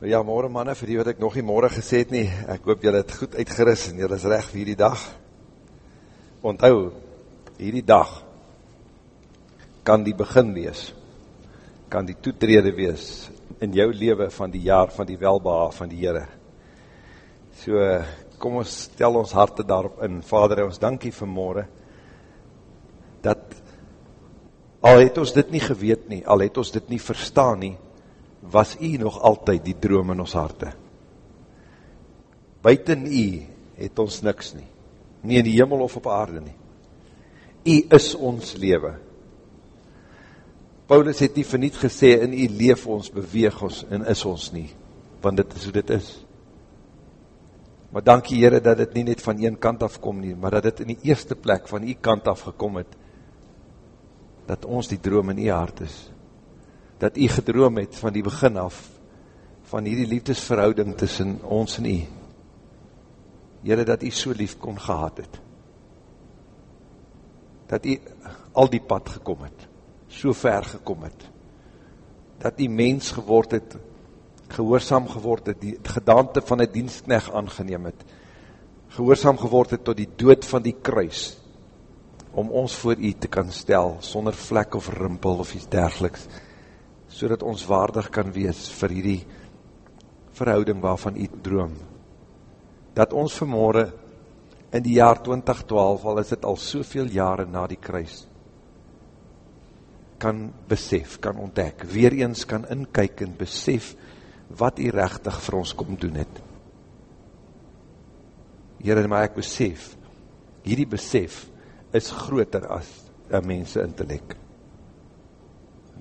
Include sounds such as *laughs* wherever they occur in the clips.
Ja, morgen manne, vir die wat ek nog nie morgen gesê het nie, ek hoop julle het goed uitgeris en julle is recht vir hierdie dag. Onthou, hierdie dag kan die begin wees, kan die toetrede wees in jou leven van die jaar van die welbeha van die Heere. So, kom ons stel ons harte daarop in. Vader, ons dankie vir morgen, dat al het ons dit nie geweet nie, al het ons dit nie verstaan nie, was u nog altyd die droom in ons harte. Buiten u het ons niks nie. Nie in die hemel of op aarde nie. U is ons lewe. Paulus het nie verniet gesê, in u leef ons, beweeg ons en is ons nie. Want dit is hoe dit is. Maar dankie Heere dat dit nie net van een kant af kom nie, maar dat dit in die eerste plek van die kant af gekom het, dat ons die droom in die hart is dat u gedroom het van die begin af, van hierdie liefdesverhouding tussen ons en u. Jere, dat u so lief kon gehad het. Dat u al die pad gekom het, so ver gekom het. Dat u mens geword het, gehoorzaam geword het, die gedaante van die dienstknecht aangeneem het, gehoorzaam geword het tot die dood van die kruis, om ons voor u te kan stel, sonder vlek of rimpel of iets dergeliks, so dat ons waardig kan wees vir hierdie verhouding waarvan u droom. Dat ons vanmorgen in die jaar 2012, al is het al soveel jare na die kruis, kan besef, kan ontdek, weer eens kan inkyk en besef wat u rechtig vir ons kom doen het. Heren, maar ek besef, hierdie besef is groter as een mense intellek.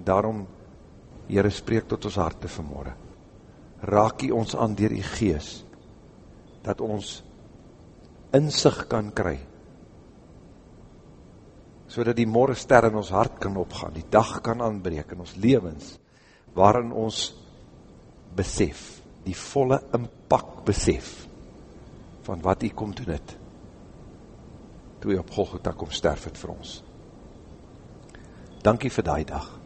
Daarom Heere, spreek tot ons harte vanmorgen. Raak jy ons aan dier die gees, dat ons inzicht kan kry, so dat die morgenster in ons hart kan opgaan, die dag kan aanbreek in ons levens, waarin ons besef, die volle inpak besef, van wat jy kom doen het, toe jy op Golgotha kom sterf het vir ons. Dankie vir die dag.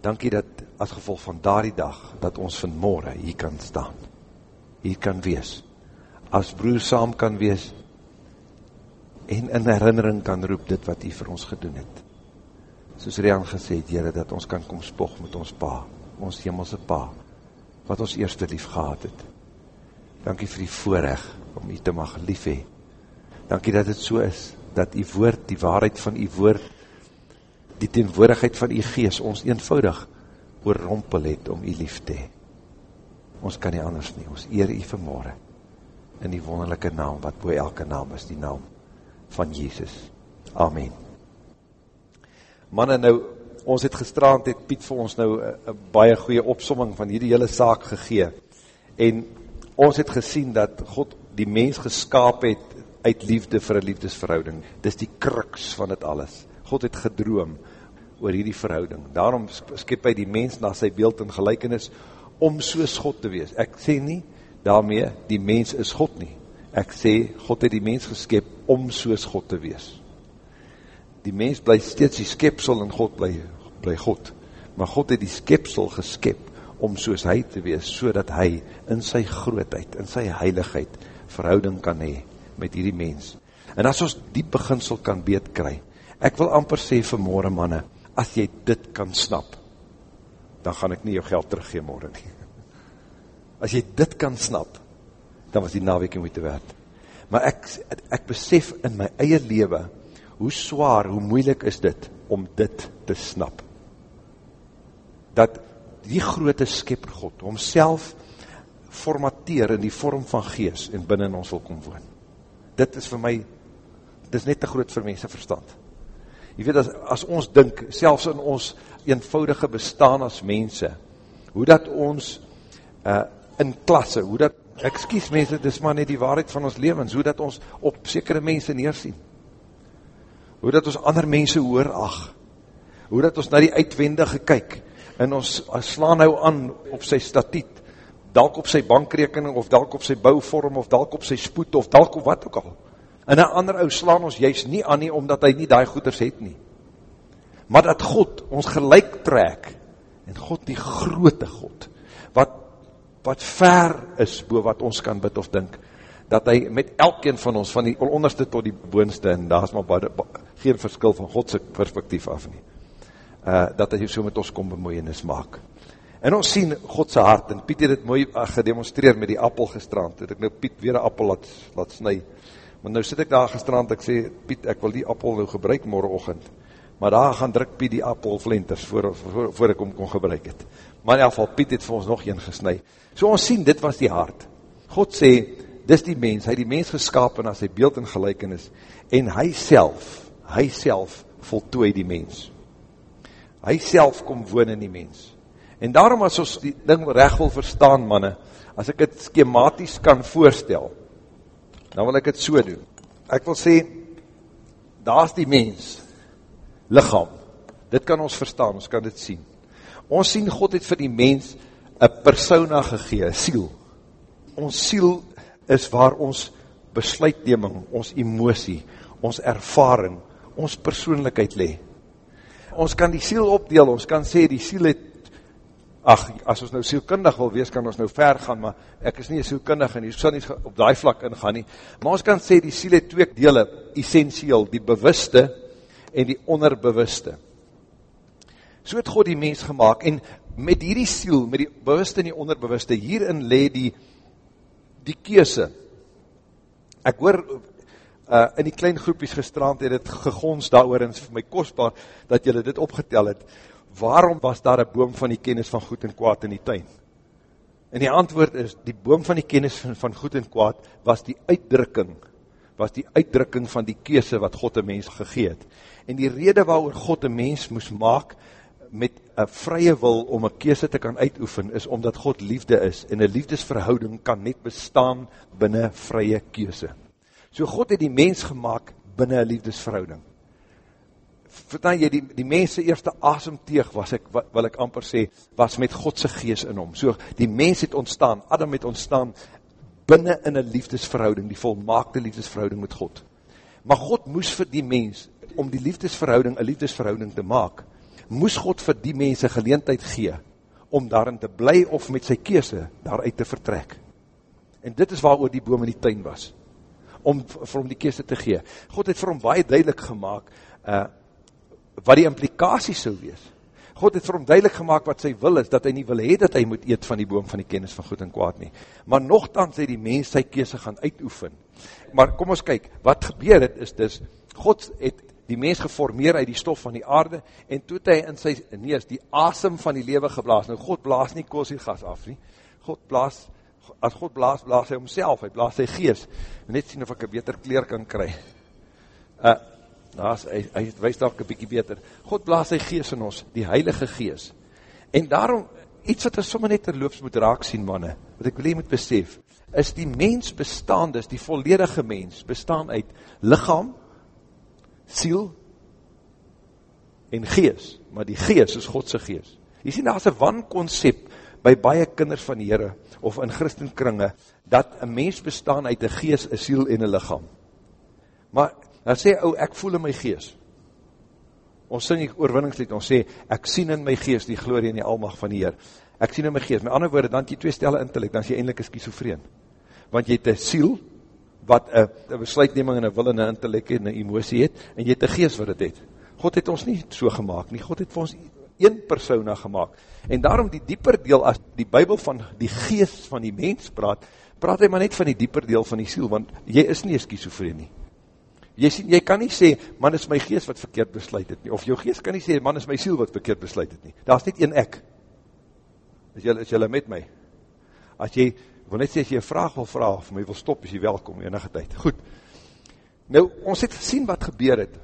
Dankie dat as gevolg van daardie dag, dat ons vanmorgen hier kan staan, hier kan wees, as broer saam kan wees, en in herinnering kan roep dit wat hy vir ons gedoen het. Soos Rian gesê het, Heere, dat ons kan kom spog met ons pa, ons hemelse pa, wat ons eerste lief gehad het. Dankie vir die voorrecht, om u te mag lief hee. Dankie dat het so is, dat die woord, die waarheid van die woord, die teenwoordigheid van die gees ons eenvoudig oorrompel het om u lief te hee. Ons kan nie anders nie, ons eer u vanmorgen in die wonderlijke naam, wat boe elke naam is, die naam van Jezus. Amen. Manne nou, ons het gestraand, het Piet vir ons nou een baie goeie opsomming van hierdie hele saak gegee, en ons het gesien dat God die mens geskaap het uit liefde vir een liefdesverhouding. Dis die kruks van het alles. God het gedroom oor hierdie verhouding. Daarom skep hy die mens na sy beeld en gelijkenis om soos God te wees. Ek sê nie daarmee die mens is God nie. Ek sê God het die mens geskep om soos God te wees. Die mens bly steeds die skepsel en God bly, bly God. Maar God het die skepsel geskep om soos hy te wees, so dat hy in sy grootheid, in sy heiligheid verhouding kan hee met hierdie mens. En as ons die beginsel kan beet kry, Ek wil amper sê vanmorgen manne, as jy dit kan snap, dan gaan ek nie jou geld teruggeen morgen nie. *laughs* As jy dit kan snap, dan was die nawekie moet te werd. Maar ek, ek besef in my eie lewe, hoe zwaar, hoe moeilik is dit, om dit te snap. Dat die grote skepper God, homself formateer in die vorm van gees, en binnen ons wil kom woon. Dit is vir my, dit is net te groot vir mense verstand. Jy weet, as, as ons dink, selfs in ons eenvoudige bestaan as mense, hoe dat ons uh, in klasse, hoe dat, excuse mense, dit is maar net die waarheid van ons levens, hoe dat ons op sekere mense neersien, hoe dat ons ander mense hoor ag, hoe dat ons na die uitwendige kyk, en ons slaan nou aan op sy statiet, dalk op sy bankrekening, of dalk op sy bouwvorm, of dalk op sy spoed, of dalk op wat ook al, En een ander ou slaan ons juist nie aan nie, omdat hy nie die goeders het nie. Maar dat God ons gelijk trek, en God die grote God, wat wat ver is bo wat ons kan bid of dink, dat hy met elkeen van ons, van die onderste tot die boonste, en daar is maar bade, geen verskil van Godse perspektief af nie, uh, dat hy so met ons kom bemoeienis maak. En ons sien Godse hart, en Piet het het mooi uh, gedemonstreer met die appel gestrand, het ek nou Piet weer een appel laat, laat snij, maar nou sit ek daar gestrand, ek sê, Piet, ek wil die appel nou gebruik morgenochtend, maar daar gaan druk Piet die appel flenters, voor, voor, voor ek hom kon gebruik het. Maar in geval, Piet het vir ons nog een gesnij. So ons sien, dit was die hart. God sê, dis die mens, hy die mens geskapen as hy beeld en gelijkenis, en hy self, hy self voltooi die mens. Hy self kom woon in die mens. En daarom as ons die ding recht wil verstaan, manne, as ek het schematisch kan voorstel, dan wil ek het so doen. Ek wil sê, daar is die mens, lichaam. Dit kan ons verstaan, ons kan dit sien. Ons sien God het vir die mens een persona gegee, siel. Ons siel is waar ons besluitneming, ons emosie, ons ervaring, ons persoonlijkheid le. Ons kan die siel opdeel, ons kan sê die siel het, ach, as ons nou sielkundig wil wees, kan ons nou ver gaan, maar ek is nie sielkundig en jy sal nie op die vlak ingaan nie, maar ons kan sê die siel het twee dele, essentieel, die bewuste en die onderbewuste. So het God die mens gemaakt, en met hierdie siel, met die bewuste en die onderbewuste, hierin le die, die keuse. Ek hoor, uh, in die klein groepies gestraand, het het gegons daar oor, en vir my kostbaar, dat julle dit opgetel het, waarom was daar een boom van die kennis van goed en kwaad in die tuin? En die antwoord is, die boom van die kennis van, van goed en kwaad, was die uitdrukking, was die uitdrukking van die keuse wat God een mens gegeet. En die rede waarover God een mens moes maak, met een vrye wil om een keuse te kan uitoefen, is omdat God liefde is, en een liefdesverhouding kan net bestaan binnen vrye keuse. So God het die mens gemaakt binnen een liefdesverhouding. Vertel jy, die, die mense eerste asemteeg was ek, wil ek amper sê, was met Godse gees in hom. So die mens het ontstaan, Adam het ontstaan, binnen in een liefdesverhouding, die volmaakte liefdesverhouding met God. Maar God moes vir die mens, om die liefdesverhouding, een liefdesverhouding te maak, moes God vir die mense geleentheid gee, om daarin te bly of met sy keese daaruit te vertrek. En dit is waar die boom in die tuin was, om vir hom die keese te gee. God het vir hom baie duidelik gemaakt, uh, wat die implikatie sou wees. God het vir hom duidelik gemaakt wat sy wil is, dat hy nie wil hee dat hy moet eet van die boom van die kennis van goed en kwaad nie. Maar nogthans het die mens sy keese gaan uitoefen. Maar kom ons kyk, wat gebeur het is dus, God het die mens geformeer uit die stof van die aarde, en toe hy in sy neus die asem van die lewe geblaas, nou God blaas nie koolsiegas af nie, God blaas, as God blaas, blaas hy homself, hy blaas sy gees, net sien of ek een beter kleer kan kry, uh, naas, hy, hy wees daar een bykie beter, God blaas sy gees in ons, die heilige gees, en daarom, iets wat ons sommer net terloops moet raak sien, manne, wat ek wil hier moet besef, is die mens bestaan, dus die volledige mens, bestaan uit lichaam, siel en gees, maar die gees is Godse gees. Jy sien, daar is een wanconcept by baie kinders van Heere, of in christenkringe, dat een mens bestaan uit een gees, een siel en een lichaam. Maar, dan sê, ou, ek voel in my gees. Ons sing die oorwinningslied, ons sê, ek sien in my gees die glorie en die almag van die Heer. Ek sien in my gees. Met ander woorde, dan het jy twee stelle intellect, dan is jy eindelijk een schizofreen. Want jy het een siel, wat een besluitneming en een wil en een intellect en een emosie het, en jy het een geest wat het het. God het ons nie so gemaakt nie, God het vir ons een persona gemaakt. En daarom die dieper deel, as die bybel van die geest van die mens praat, praat hy maar net van die dieper deel van die siel, want jy is nie een schizofrenie. Jy, sien, jy kan nie sê, man is my geest wat verkeerd besluit het nie, of jou geest kan nie sê, man is my siel wat verkeerd besluit het nie. Daar is net een ek. Is jylle, is jylle met my? As jy wil net sê, as jy een vraag wil vraag, of my wil stop, is jy welkom, enige tyd. Goed. Nou, ons het gesien wat gebeur het.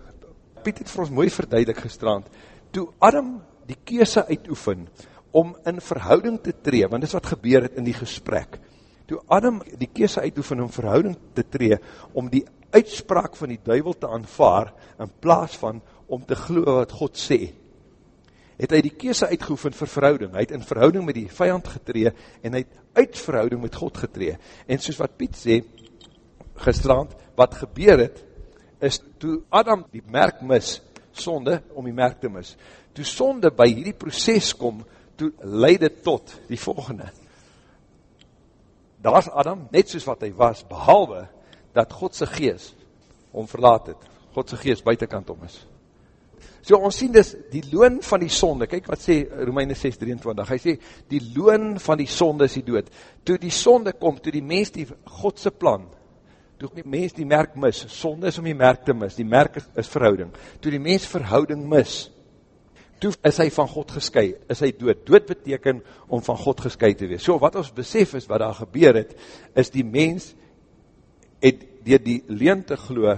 Piet het vir ons mooi verduidelik gestrand. Toe Adam die keuse uitoefen, om in verhouding te tree, want dis wat gebeur het in die gesprek. Toe Adam die keuse uitoefen om verhouding te tree, om die uitspraak van die duivel te aanvaar, in plaas van om te glo wat God sê, het hy die keuse uitgeoefen vir verhouding. Hy het in verhouding met die vijand getree, en hy het uit verhouding met God getree. En soos wat Piet sê, gestrand, wat gebeur het, is toe Adam die merk mis, sonde om die merk te mis, toe sonde by hierdie proces kom, toe leid het tot die volgende. daar is Adam, net soos wat hy was, behalwe, dat Godse gees om verlaat het, Godse gees buitenkant om is. So ons sien dus die loon van die sonde, kyk wat sê Romeine 6:23. Hy sê die loon van die sonde is die dood. Toe die sonde kom, toe die mens die God se plan, toe die mens die merk mis. Sonde is om die merk te mis. Die merk is, is verhouding. Toe die mens verhouding mis, toe is hy van God geskei. Is hy dood? Dood beteken om van God geskei te wees. So wat ons besef is wat daar gebeur het, is die mens het deur die leuen te glo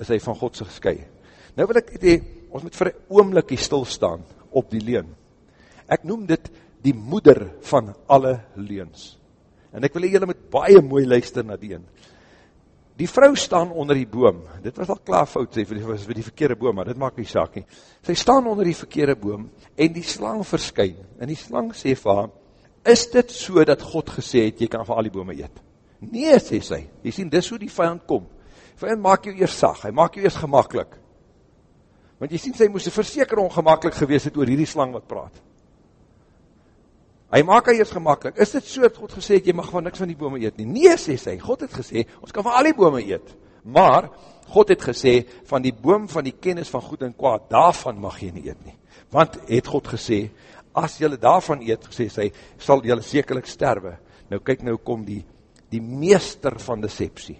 is hy van God se geskei. Nou wil ek dit ons moet vir een oomlikkie stilstaan op die leen. Ek noem dit die moeder van alle leens. En ek wil julle met baie mooi luister na die een. Die vrou staan onder die boom, dit was al klaar fout, sê, vir die verkeerde boom, maar dit maak nie saak nie. Sy staan onder die verkeerde boom, en die slang verskyn, en die slang sê vir haar, is dit so dat God gesê het, jy kan van al die bome eet? Nee, sê sy, jy sien, dis hoe die vijand kom. Vijand maak jou eers sag, hy maak jou eers gemakkelijk. Want jy sien, sy moes verseker ongemakkelijk gewees het oor hierdie slang wat praat. Hy maak hy eers gemakkelijk. Is dit so dat God gesê het, jy mag van niks van die bome eet nie? Nee, sê sy, God het gesê, ons kan van al die bome eet. Maar, God het gesê, van die boom van die kennis van goed en kwaad, daarvan mag jy nie eet nie. Want, het God gesê, as jylle daarvan eet, gesê sy, sal jylle sekerlik sterwe. Nou kyk nou kom die, die meester van deceptie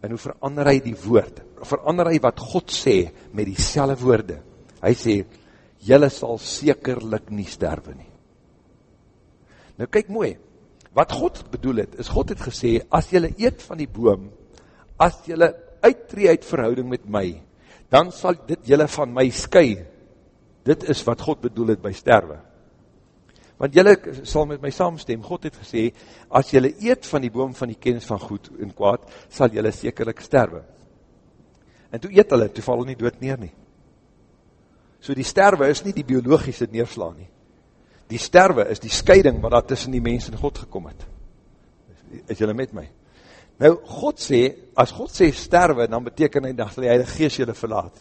en hoe verander hy die woord, verander hy wat God sê met die selle woorde. Hy sê, jylle sal sekerlik nie sterwe nie. Nou kyk mooi, wat God bedoel het, is God het gesê, as jylle eet van die boom, as jylle uittree uit verhouding met my, dan sal dit jylle van my sky. Dit is wat God bedoel het by sterwe. Want jylle sal met my saamstem, God het gesê, as jylle eet van die boom van die kennis van goed en kwaad, sal jylle sekerlik sterwe. En toe eet hulle, toe val hulle nie dood neer nie. So die sterwe is nie die biologische neerslaan nie. Die sterwe is die scheiding wat daar tussen die mens en God gekom het. Is jylle met my? Nou, God sê, as God sê sterwe, dan beteken hy, dat hy die geest jylle verlaat.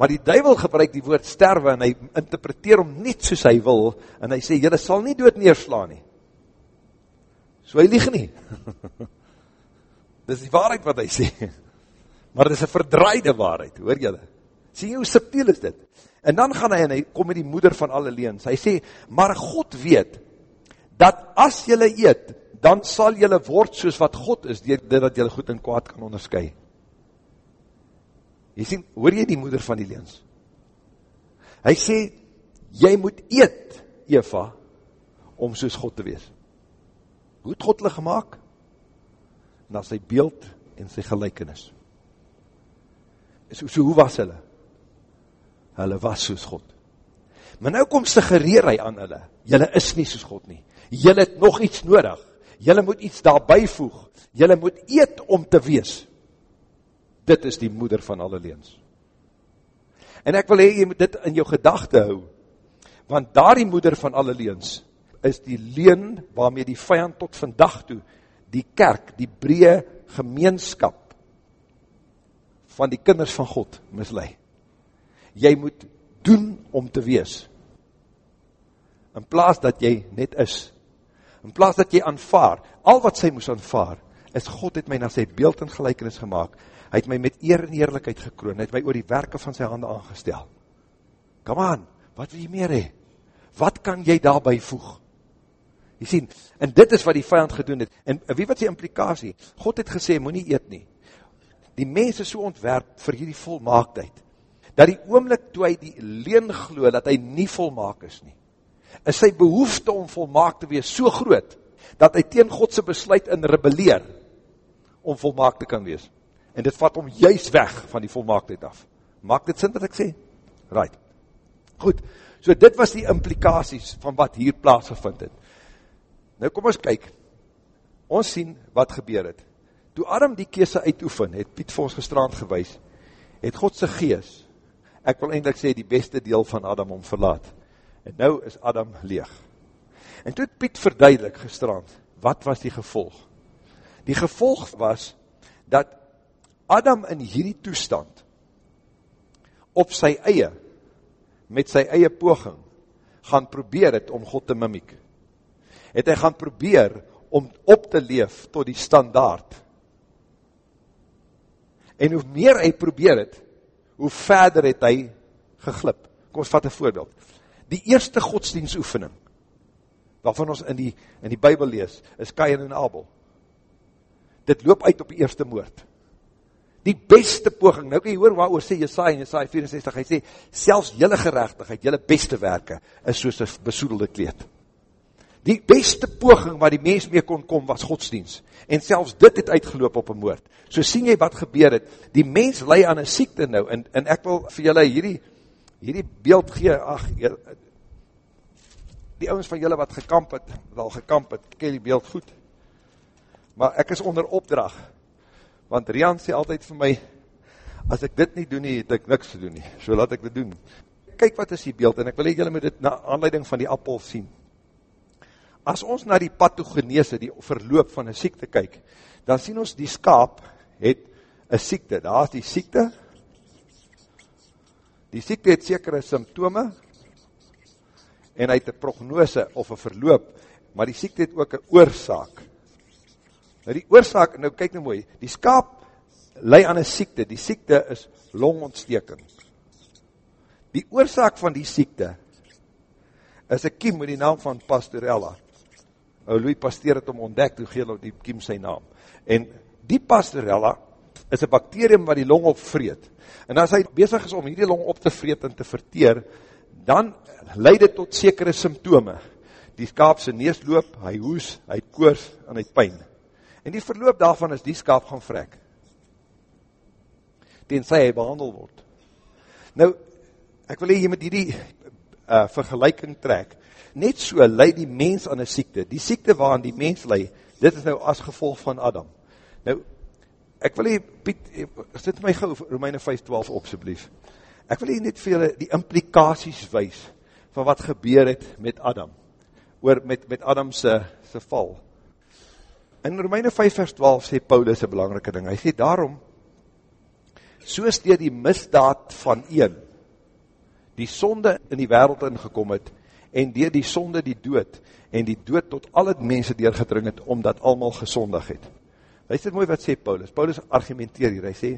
Maar die duivel gebruik die woord sterwe en hy interpreteer om net soos hy wil en hy sê, jylle sal nie dood neerslaan nie. So hy lieg nie. *laughs* Dis die waarheid wat hy sê. *laughs* Maar dit is een verdraaide waarheid, hoor jylle. Sê jy hoe subtiel is dit? En dan gaan hy en hy kom met die moeder van alle leens. Hy sê, maar God weet, dat as jylle eet, dan sal jylle word soos wat God is, dit dat jylle goed en kwaad kan onderskui. Jy sien, hoor jy die moeder van die leens? Hy sê, jy moet eet, Eva, om soos God te wees. Hoe het God hulle gemaakt? Na sy beeld en sy gelijkenis. So, so hoe was hulle? Hulle was soos God. Maar nou kom sy gereer hy aan hulle. Julle is nie soos God nie. Julle het nog iets nodig. Julle moet iets daarby voeg. Julle moet eet om te wees dit is die moeder van alle leens. En ek wil hee, jy moet dit in jou gedachte hou, want daar die moeder van alle leens, is die leen waarmee die vijand tot vandag toe, die kerk, die breë gemeenskap, van die kinders van God mislei. Jy moet doen om te wees, in plaas dat jy net is, in plaas dat jy aanvaar, al wat sy moes aanvaar, is God het my na sy beeld en gelijkenis gemaakt, hy het my met eer en eerlijkheid gekroon, hy het my oor die werke van sy hande aangestel. Come on, wat wil jy meer hee? Wat kan jy daarby voeg? Jy sien, en dit is wat die vijand gedoen het, en wie wat die implikatie? God het gesê, moet nie eet nie. Die mens is so ontwerp vir hierdie volmaaktheid, dat die oomlik toe hy die leen glo, dat hy nie volmaak is nie, is sy behoefte om volmaak te wees so groot, dat hy teen Godse besluit in rebelleer, om volmaak te kan wees en dit vat om juist weg van die volmaaktheid af. Maak dit sin wat ek sê? Right. Goed, so dit was die implikaties van wat hier plaatsgevind het. Nou kom ons kyk, ons sien wat gebeur het. Toe Adam die kese uitoefen, het Piet vir ons gestraand gewys, het Godse gees, ek wil eindelijk sê, die beste deel van Adam om verlaat. En nou is Adam leeg. En toe het Piet verduidelik gestraand, wat was die gevolg? Die gevolg was, dat Adam in hierdie toestand, op sy eie, met sy eie poging, gaan probeer het om God te mimiek. het hy gaan probeer om op te leef tot die standaard. En hoe meer hy probeer het, hoe verder het hy geglip. Kom ons vat een voorbeeld. Die eerste godsdienstoefening, waarvan ons in die, in die Bijbel lees, is Kain en Abel. Dit loop uit op die eerste moord. Die beste poging, nou kan jy hoor waar oor sê Jesaja en Jesaja 64, hy sê, selfs jylle gerechtigheid, jylle beste werke, is soos een besoedelde kleed. Die beste poging waar die mens mee kon kom, was godsdienst. En selfs dit het uitgeloop op een moord. So sien jy wat gebeur het, die mens lei aan een siekte nou, en, en ek wil vir julle hierdie, hierdie beeld gee, ach, die ouwens van julle wat gekamp het, al gekamp het, ken die beeld goed. Maar ek is onder opdracht, want Rian sê altyd vir my, as ek dit nie doen nie, het ek niks te doen nie, so laat ek dit doen. Kyk wat is die beeld, en ek wil julle met dit na aanleiding van die appel sien. As ons na die pathogenese, die verloop van een siekte kyk, dan sien ons die skaap het een siekte, daar is die siekte, die siekte het sekere symptome, en hy het een prognose of een verloop, maar die siekte het ook een oorzaak. Nou die oorzaak, nou kyk nou mooi, die skaap lei aan een siekte, die siekte is longontsteking. Die oorzaak van die siekte is een kiem met die naam van Pastorella. Nou Louis Pasteur het om ontdek, toe geel die kiem sy naam. En die Pastorella is een bacterium wat die long opvreet. En as hy bezig is om hierdie long op te vreet en te verteer, dan leid dit tot sekere symptome. Die skaap sy nees loop, hy hoes, hy koors en hy pijn. En die verloop daarvan is die skaap gaan vrek. Tenzij hy behandel word. Nou, ek wil hier met hierdie uh, vergelijking trek. Net so leid die mens aan een siekte. Die siekte waaran die mens leid, dit is nou as gevolg van Adam. Nou, ek wil hier, Piet, sit my gauw Romeine 5.12 op, sublief. Ek wil hier net vir julle die implikaties wees van wat gebeur het met Adam, oor met, met Adamse se val. In Romeine 5 vers 12 sê Paulus een belangrike ding, hy sê daarom, soos dier die misdaad van een, die sonde in die wereld ingekom het, en dier die sonde die dood, en die dood tot al het mense deurgedring het, omdat allemaal gesondig het. Luister mooi wat sê Paulus, Paulus argumenteer hier, hy sê,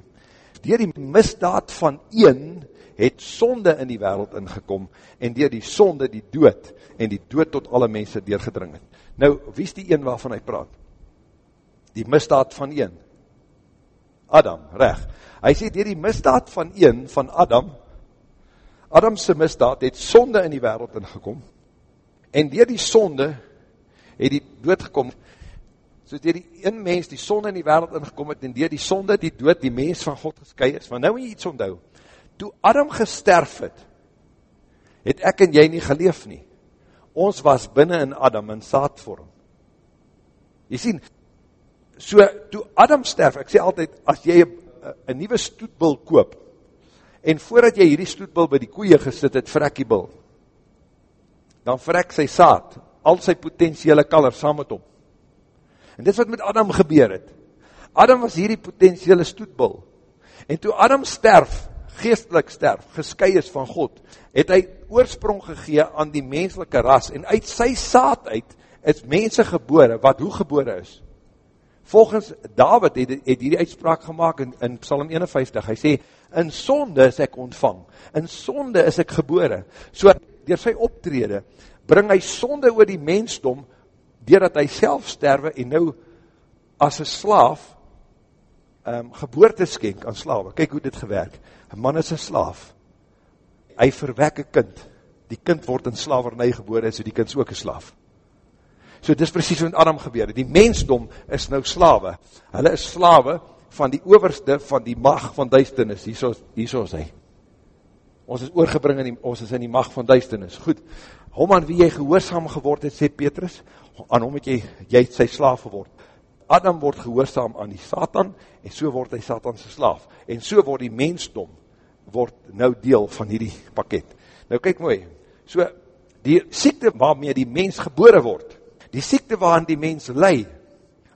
dier die misdaad van een, het sonde in die wereld ingekom, en dier die sonde die dood, en die dood tot alle mense deurgedring het. Nou, wie is die een waarvan hy praat? Die misdaad van een. Adam, reg. Hy sê, dier die misdaad van een, van Adam, Adamse misdaad het sonde in die wereld ingekom, en dier die sonde het die dood gekom, soos dier die een mens die sonde in die wereld ingekom het, en dier die sonde die dood die mens van God geskei is, want nou moet jy iets onthou, toe Adam gesterf het, het ek en jy nie geleef nie. Ons was binnen in Adam in saadvorm. Jy sien, so toe Adam sterf, ek sê altyd, as jy een nieuwe stoetbil koop, en voordat jy hierdie stoetbil by die koeie gesit het, vrek die bil, dan vrek sy saad, al sy potentiële kalor saam met hom. En dit wat met Adam gebeur het, Adam was hierdie potentiële stoetbil, en toe Adam sterf, geestelik sterf, geskei is van God, het hy oorsprong gegee aan die menselike ras, en uit sy saad uit, is mense gebore, wat hoe gebore is? Volgens David het, het hierdie uitspraak gemaakt in, in Psalm 51, hy sê, in sonde is ek ontvang, in sonde is ek gebore, so door sy optrede, bring hy sonde oor die mensdom, doordat hy self sterwe, en nou, as een slaaf, um, geboorte skenk aan slawe, kyk hoe dit gewerk, een man is een slaaf, hy verwek een kind, die kind word in slavernij geboor, en so die kind is ook een slaaf. So dit is precies wat Adam gebeur, die mensdom is nou slawe, hulle is slawe van die overste van die mag van duisternis, hier so, hier so is hy. Ons is oorgebring in die, ons is in die mag van duisternis. Goed, hom aan wie jy gehoorzaam geword het, sê Petrus, aan hom het jy, jy het sy slaaf geword. Adam word gehoorzaam aan die Satan, en so word hy Satanse slaaf. En so word die mensdom, word nou deel van hierdie pakket. Nou kyk mooi, so die siekte waarmee die mens gebore word, die siekte waarin die mens lei,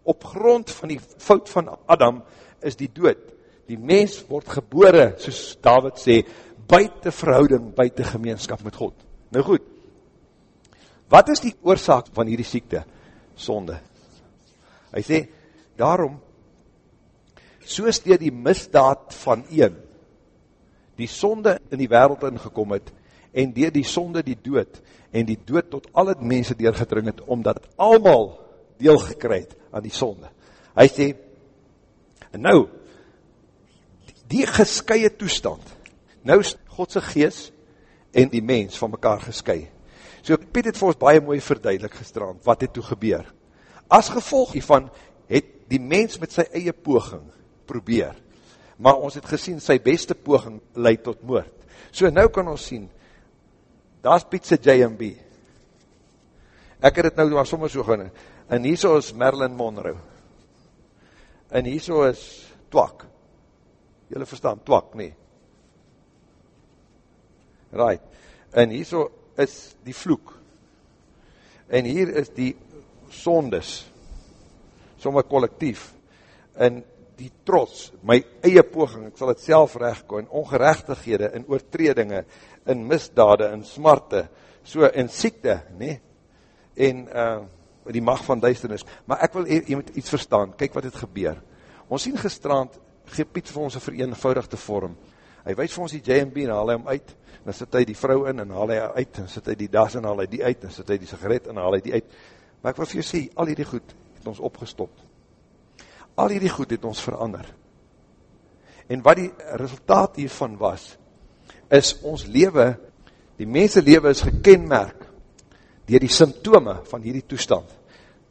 op grond van die fout van Adam, is die dood. Die mens word gebore, soos David sê, buiten verhouding, buiten gemeenskap met God. Nou goed, wat is die oorzaak van hierdie siekte? sonde. Hy sê, daarom, soos dier die misdaad van een, die sonde in die wereld ingekom het, en dier die sonde die dood, en die dood tot al het mense deurgedring het, omdat allemaal deel gekry het aan die sonde. Hy sê, en nou, die geskiie toestand, nou is Godse gees en die mens van mekaar geskei. So Piet het vir ons baie mooi verduidelik gestrand, wat het toe gebeur. As gevolg hiervan het die mens met sy eie poging probeer, maar ons het gesien sy beste poging leid tot moord. So nou kan ons sien, daar is sy J&B. Ek het het nou maar sommer so gaan, en hier so is Marilyn Monroe, en hier so is Twak, jylle verstaan, Twak nie, right, en hier so is die vloek, en hier is die sondes, sommer collectief, en die trots, my eie poging, ek sal het self rechtko, en ongerechtighede, en oortredinge, en misdade, en smarte, so, en siekte, nee, en uh, die mag van duisternis, maar ek wil, jy moet iets verstaan, kyk wat het gebeur, ons sien gestrand, geef Piet vir ons een vereenvoudigde vorm, hy wees vir ons die J&B, en haal hy hom uit, dan sit hy die vrou in, en haal hy uit, en sit hy die das, en haal hy die uit, en sit hy die sigaret, en haal hy die uit, maar ek wil vir jy sê, al die goed, het ons opgestopt, al die goed het ons verander, en wat die resultaat hiervan was, is ons lewe, die mense lewe is gekenmerk, dier die symptome van hierdie toestand,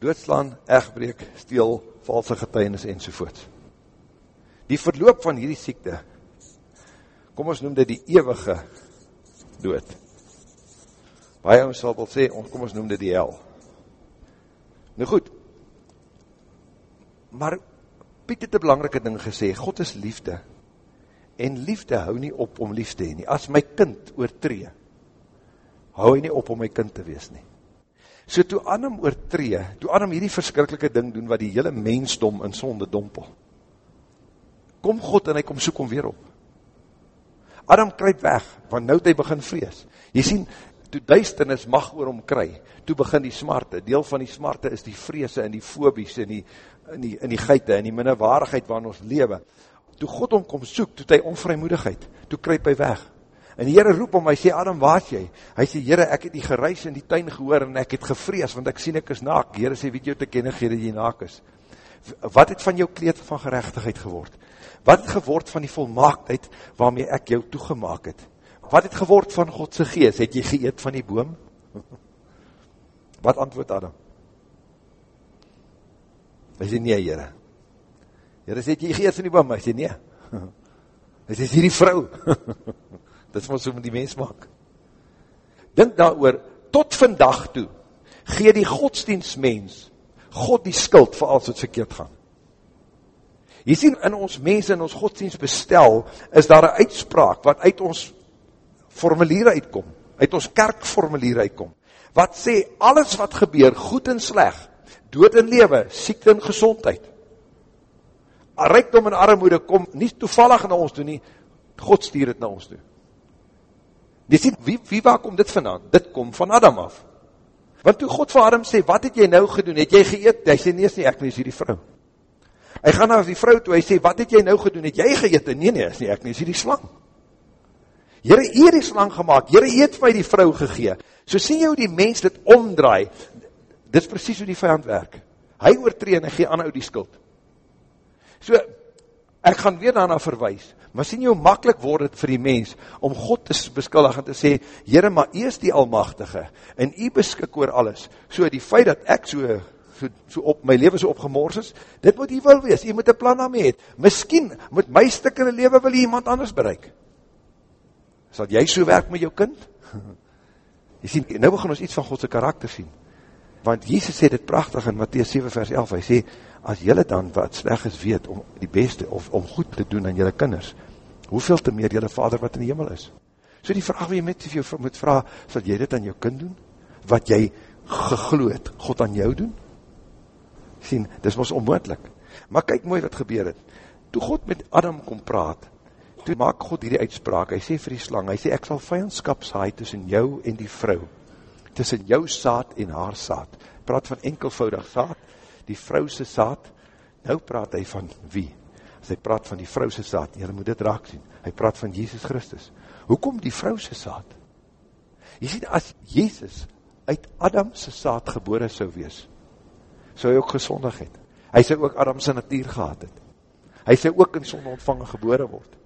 doodslaan, egbreek, steel, valse getuienis en sovoorts. Die verloop van hierdie siekte, kom ons noem dit die eeuwige dood. Baie ons sal wel sê, kom ons noem dit die hel. Nou goed, maar Piet het een belangrike ding gesê, God is liefde, en liefde hou nie op om liefde heen nie. As my kind oortree, hou hy nie op om my kind te wees nie. So toe Adam oortree, toe Adam hierdie verskrikkelike ding doen, wat die hele mensdom in sonde dompel, kom God en hy kom soek om weer op. Adam kryp weg, want nou het hy begin vrees. Jy sien, toe duisternis mag oor hom kry, toe begin die smarte, deel van die smarte is die vreese en die fobies en die, in die, in die geite en die minnewaardigheid waarin ons lewe. Toe God hom kom soek, toe hy onvrymoedigheid, toe kryp hy weg. En die Heere roep om, hy sê, Adam, waar is jy? Hy sê, Heere, ek het die gereis in die tuin gehoor en ek het gevrees, want ek sien ek is naak. Heere sê, weet jou te kenne gee dat jy naak is. Wat het van jou kleed van gerechtigheid geword? Wat het geword van die volmaaktheid waarmee ek jou toegemaak het? Wat het geword van Godse geest? Het jy geëet van die boom? *laughs* Wat antwoord Adam? Hy sê, nee, Heere. Heere sê, jy geëet van die boom? Hy sê, nee. Hy sê, hier die vrou? Dit is wat so met die mens maak. Dink daar oor, tot vandag toe, gee die godsdienstmens, God die skuld vir alles wat verkeerd gaan. Jy sien, in ons mens, in ons godsdienst bestel, is daar een uitspraak, wat uit ons formulier uitkom, uit ons kerkformulier uitkom, wat sê, alles wat gebeur, goed en sleg, dood en lewe, siekte en gezondheid, rijkdom en armoede, kom nie toevallig na ons toe nie, God stuur het na ons toe. Jy sien, wie, wie waar kom dit vandaan? Dit kom van Adam af. Want toe God vir Adam sê, wat het jy nou gedoen? Het jy geëet? Hy sê, nee, nie, ek nie, is hier die vrou. Hy gaan na die vrou toe, hy sê, wat het jy nou gedoen? Het jy geëet? Nee, nee, is nie, ek nie, is hier die slang. Jere, hier die slang gemaakt, Jere, eet vir die vrou gegee. So sien jy hoe die mens dit omdraai. Dit is precies hoe die vijand werk. Hy oortree en hy gee aan ou die skuld. So, ek gaan weer daarna verwijs, maar sien jy hoe makkelijk word het vir die mens, om God te beskuldig en te sê, Heere, maar jy is die Almachtige, en jy beskik oor alles, so die feit dat ek so, so, so op my leven so opgemors is, dit moet jy wil wees, jy moet een plan aan my het, miskien moet my stik in die leven wil jy iemand anders bereik, sal jy so werk met jou kind? *laughs* jy sien, nou begin ons iets van Godse karakter sien, want Jesus sê dit prachtig in Matthäus 7 vers 11, hy sê, as jylle dan wat sleg is weet om die beste of om goed te doen aan jylle kinders, hoeveel te meer jylle vader wat in die hemel is? So die vraag wat jy met jou moet vraag, sal jy dit aan jou kind doen? Wat jy gegloed God aan jou doen? Sien, dis was onmoedlik. Maar kyk mooi wat gebeur het. Toe God met Adam kom praat, toe maak God hierdie uitspraak, hy sê vir die slang, hy sê, ek sal vijandskap saai tussen jou en die vrou, tussen jou saad en haar saad, praat van enkelvoudig saad, die vrouwse saad, nou praat hy van wie? As hy praat van die vrouwse saad, jy moet dit raak sien, hy praat van Jesus Christus. Hoekom die vrouwse saad? Jy sien, as Jezus uit Adamse saad gebore sou wees, sou hy ook gezondig het. Hy sou ook Adamse natuur gehad het. Hy sou ook in sonde ontvangen gebore word.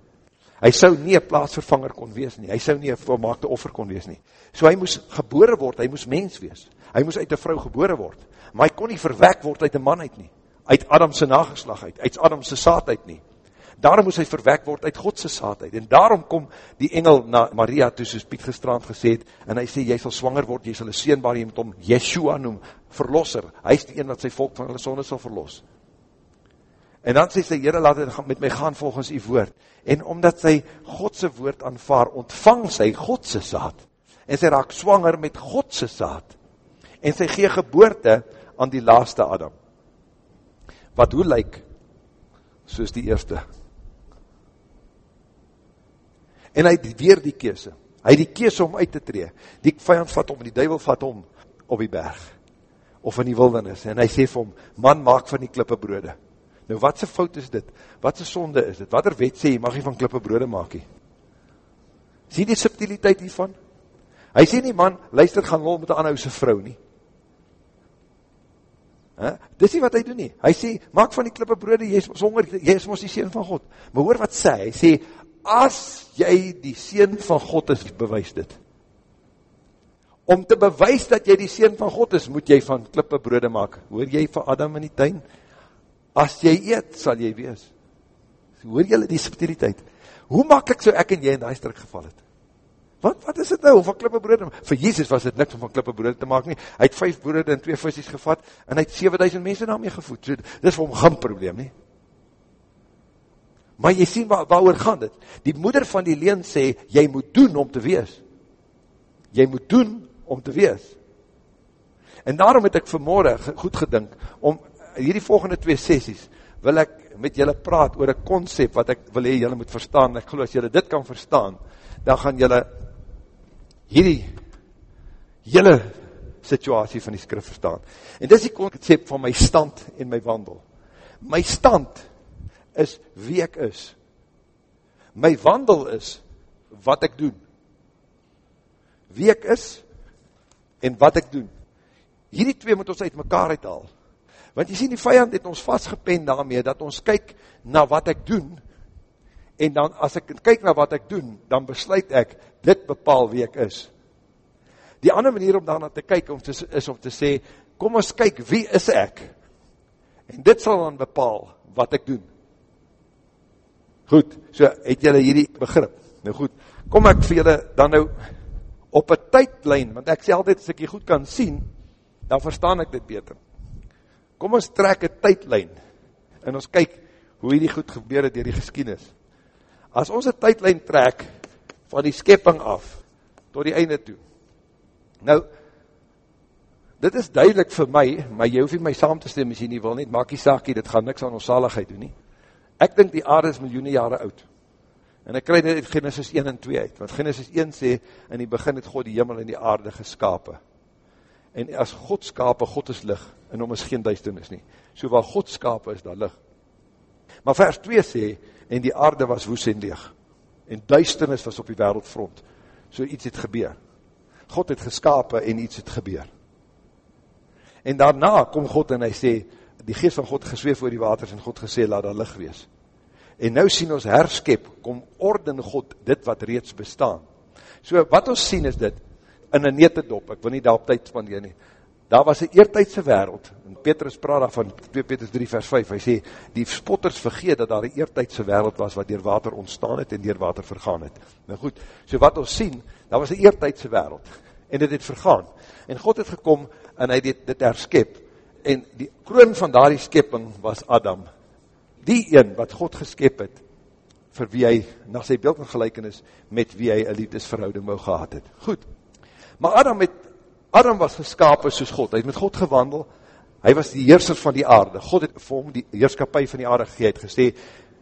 Hy sou nie een plaatsvervanger kon wees nie. Hy sou nie een volmaakte offer kon wees nie. So hy moes gebore word, hy moes mens wees. Hy moes uit een vrou gebore word. Maar hy kon nie verwek word uit een man uit nie. Uit Adamse nageslag uit, uit Adamse saad uit nie. Daarom moes hy verwek word uit Godse saad uit. En daarom kom die engel na Maria toe, soos Piet gestraand gesê het, en hy sê, jy sal swanger word, jy sal een seenbaar, jy moet om Yeshua noem, verlosser. Hy is die een wat sy volk van hulle sonde sal verlos. En dan sê sy, Heere, laat het met my gaan volgens die woord. En omdat sy Godse woord aanvaar, ontvang sy Godse saad. En sy raak swanger met Godse saad. En sy gee geboorte aan die laaste Adam. Wat hoe lyk, soos die eerste en hy het weer die kese, hy het die kese om uit te tree, die vijand vat om, die duivel vat om, op die berg, of in die wildernis, en hy sê vir hom, man maak van die klippe brode, nou wat se fout is dit, wat se sonde is dit, wat er wet sê, jy mag nie van klippe brode maak nie, sê die subtiliteit hiervan, hy sê nie man, luister gaan lol met die anhouse vrou nie, He? Dis nie wat hy doen nie. Hy sê, maak van die klippe brode, jy is, honger, jy is ons die sien van God. Maar hoor wat sê, hy sê, as jy die Seen van God is, bewys dit. Om te bewys dat jy die Seen van God is, moet jy van klippe brode maak. Hoor jy van Adam in die tuin? As jy eet, sal jy wees. Hoor jy die subtiliteit? Hoe makkelijk so ek en jy in die strik geval het? Wat, wat is dit nou, om van klippe brode? Vir Jesus was dit niks om van klippe brode te maak nie. Hy het vijf brode en twee visies gevat, en hy het 7000 mense daarmee gevoed. So, dit is vir hom geen probleem nie. Maar jy sien waar, waar gaan dit? Die moeder van die leen sê, jy moet doen om te wees. Jy moet doen om te wees. En daarom het ek vanmorgen goed gedink, om hierdie volgende twee sessies, wil ek met julle praat oor een concept wat ek wil hee julle moet verstaan. Ek geloof, as julle dit kan verstaan, dan gaan julle hierdie hele situasie van die skrif verstaan. En dis die concept van my stand en my wandel. My stand is wie ek is. My wandel is wat ek doen. Wie ek is en wat ek doen. Hierdie twee moet ons uit mekaar uithaal. Want jy sien die vijand het ons vastgepen daarmee, dat ons kyk na wat ek doen, en dan as ek kyk na wat ek doen, dan besluit ek, dit bepaal wie ek is. Die ander manier om daarna te kyk, om te, is om te sê, kom ons kyk, wie is ek? En dit sal dan bepaal wat ek doen. Goed, so het julle hierdie begrip. Nou goed, kom ek vir julle dan nou op een tydlijn, want ek sê altyd as ek jy goed kan sien, dan verstaan ek dit beter. Kom ons trek een tydlijn, en ons kyk hoe hierdie goed gebeur het dier die geskienis. As ons een tydlijn trek, van die skepping af, tot die einde toe. Nou, dit is duidelik vir my, maar jy hoef nie my saam te stem, as jy nie wil nie, maak die saakie, dit gaan niks aan ons saligheid doen nie. Ek dink die aarde is miljoene jare oud. En ek krij dit Genesis 1 en 2 uit, want Genesis 1 sê, in die begin het God die hemel en die aarde geskapen. En as God skapen, God is lig, en om is geen duisternis nie. So waar God skapen is, daar lig. Maar vers 2 sê, en die aarde was woes en leeg, en duisternis was op die wereldfront. So iets het gebeur. God het geskapen en iets het gebeur. En daarna kom God en hy sê, die geest van God gesweef oor die waters en God gesê, laat daar licht wees. En nou sien ons herskep, kom orden God dit wat reeds bestaan. So wat ons sien is dit, in een netedop, ek wil nie daar op tyd spandeer nie, daar was een eertijdse wereld, en Petrus praat daar van 2 Petrus 3 vers 5, hy sê, die spotters vergeet dat daar een eertijdse wereld was, wat dier water ontstaan het en dier water vergaan het. Nou goed, so wat ons sien, daar was een eertijdse wereld, en dit het vergaan, en God het gekom, en hy het dit herskep, en die kroon van daardie skepping was Adam, die een wat God geskep het, vir wie hy, na sy beeld en gelijkenis, met wie hy een liefdesverhouding wou gehad het. Goed, maar Adam het, Adam was geskapen soos God, hy het met God gewandel, hy was die heerser van die aarde, God het vir hom die heerskapie van die aarde gegeen, het gesê,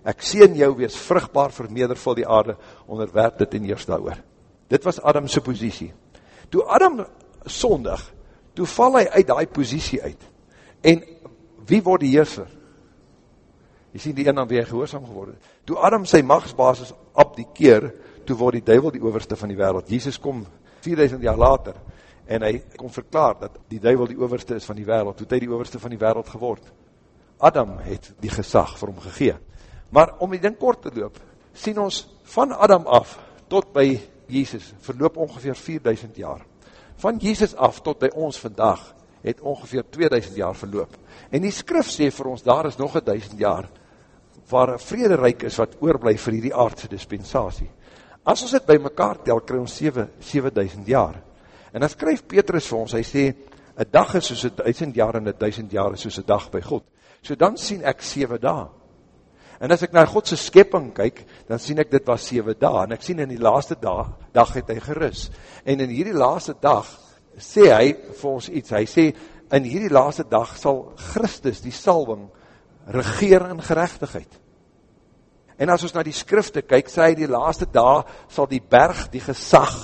ek sien jou wees vrugbaar vermeerder vol die aarde, onderwerp dit en heers daar Dit was Adamse positie. Toe Adam sondig, toe val hy uit die posiesie uit, en wie word die heerser? Jy sien die een aan wie hy gehoorzaam geworden. Toe Adam sy machtsbasis op die keer, toe word die duivel die overste van die wereld. Jesus kom 4000 jaar later, en hy kom verklaar dat die duivel die overste is van die wereld, toe hy die overste van die wereld geword. Adam het die gesag vir hom gegee. Maar om die ding kort te loop, sien ons van Adam af tot by Jesus, verloop ongeveer 4000 jaar. Van Jesus af tot by ons vandag, het ongeveer 2000 jaar verloop. En die skrif sê vir ons, daar is nog 1000 jaar, waar vrede reik is wat oorblijf vir die aardse dispensatie. As ons het by mekaar tel, kry ons 7, 7000 jaar. En dan skryf Petrus vir ons, hy sê, een dag is soos 1000 jaar en 1000 jaar is soos een dag by God. So dan sien ek 7 dae. En as ek na Godse skepping kyk, dan sien ek dit was 7 dae. En ek sien in die laaste dag, dag het hy gerus. En in hierdie laaste dag, sê hy vir ons iets, hy sê, in hierdie laaste dag sal Christus, die salwing, regeer in gerechtigheid. En as ons na die skrifte kyk, sê hy die laaste dag sal die berg, die gesag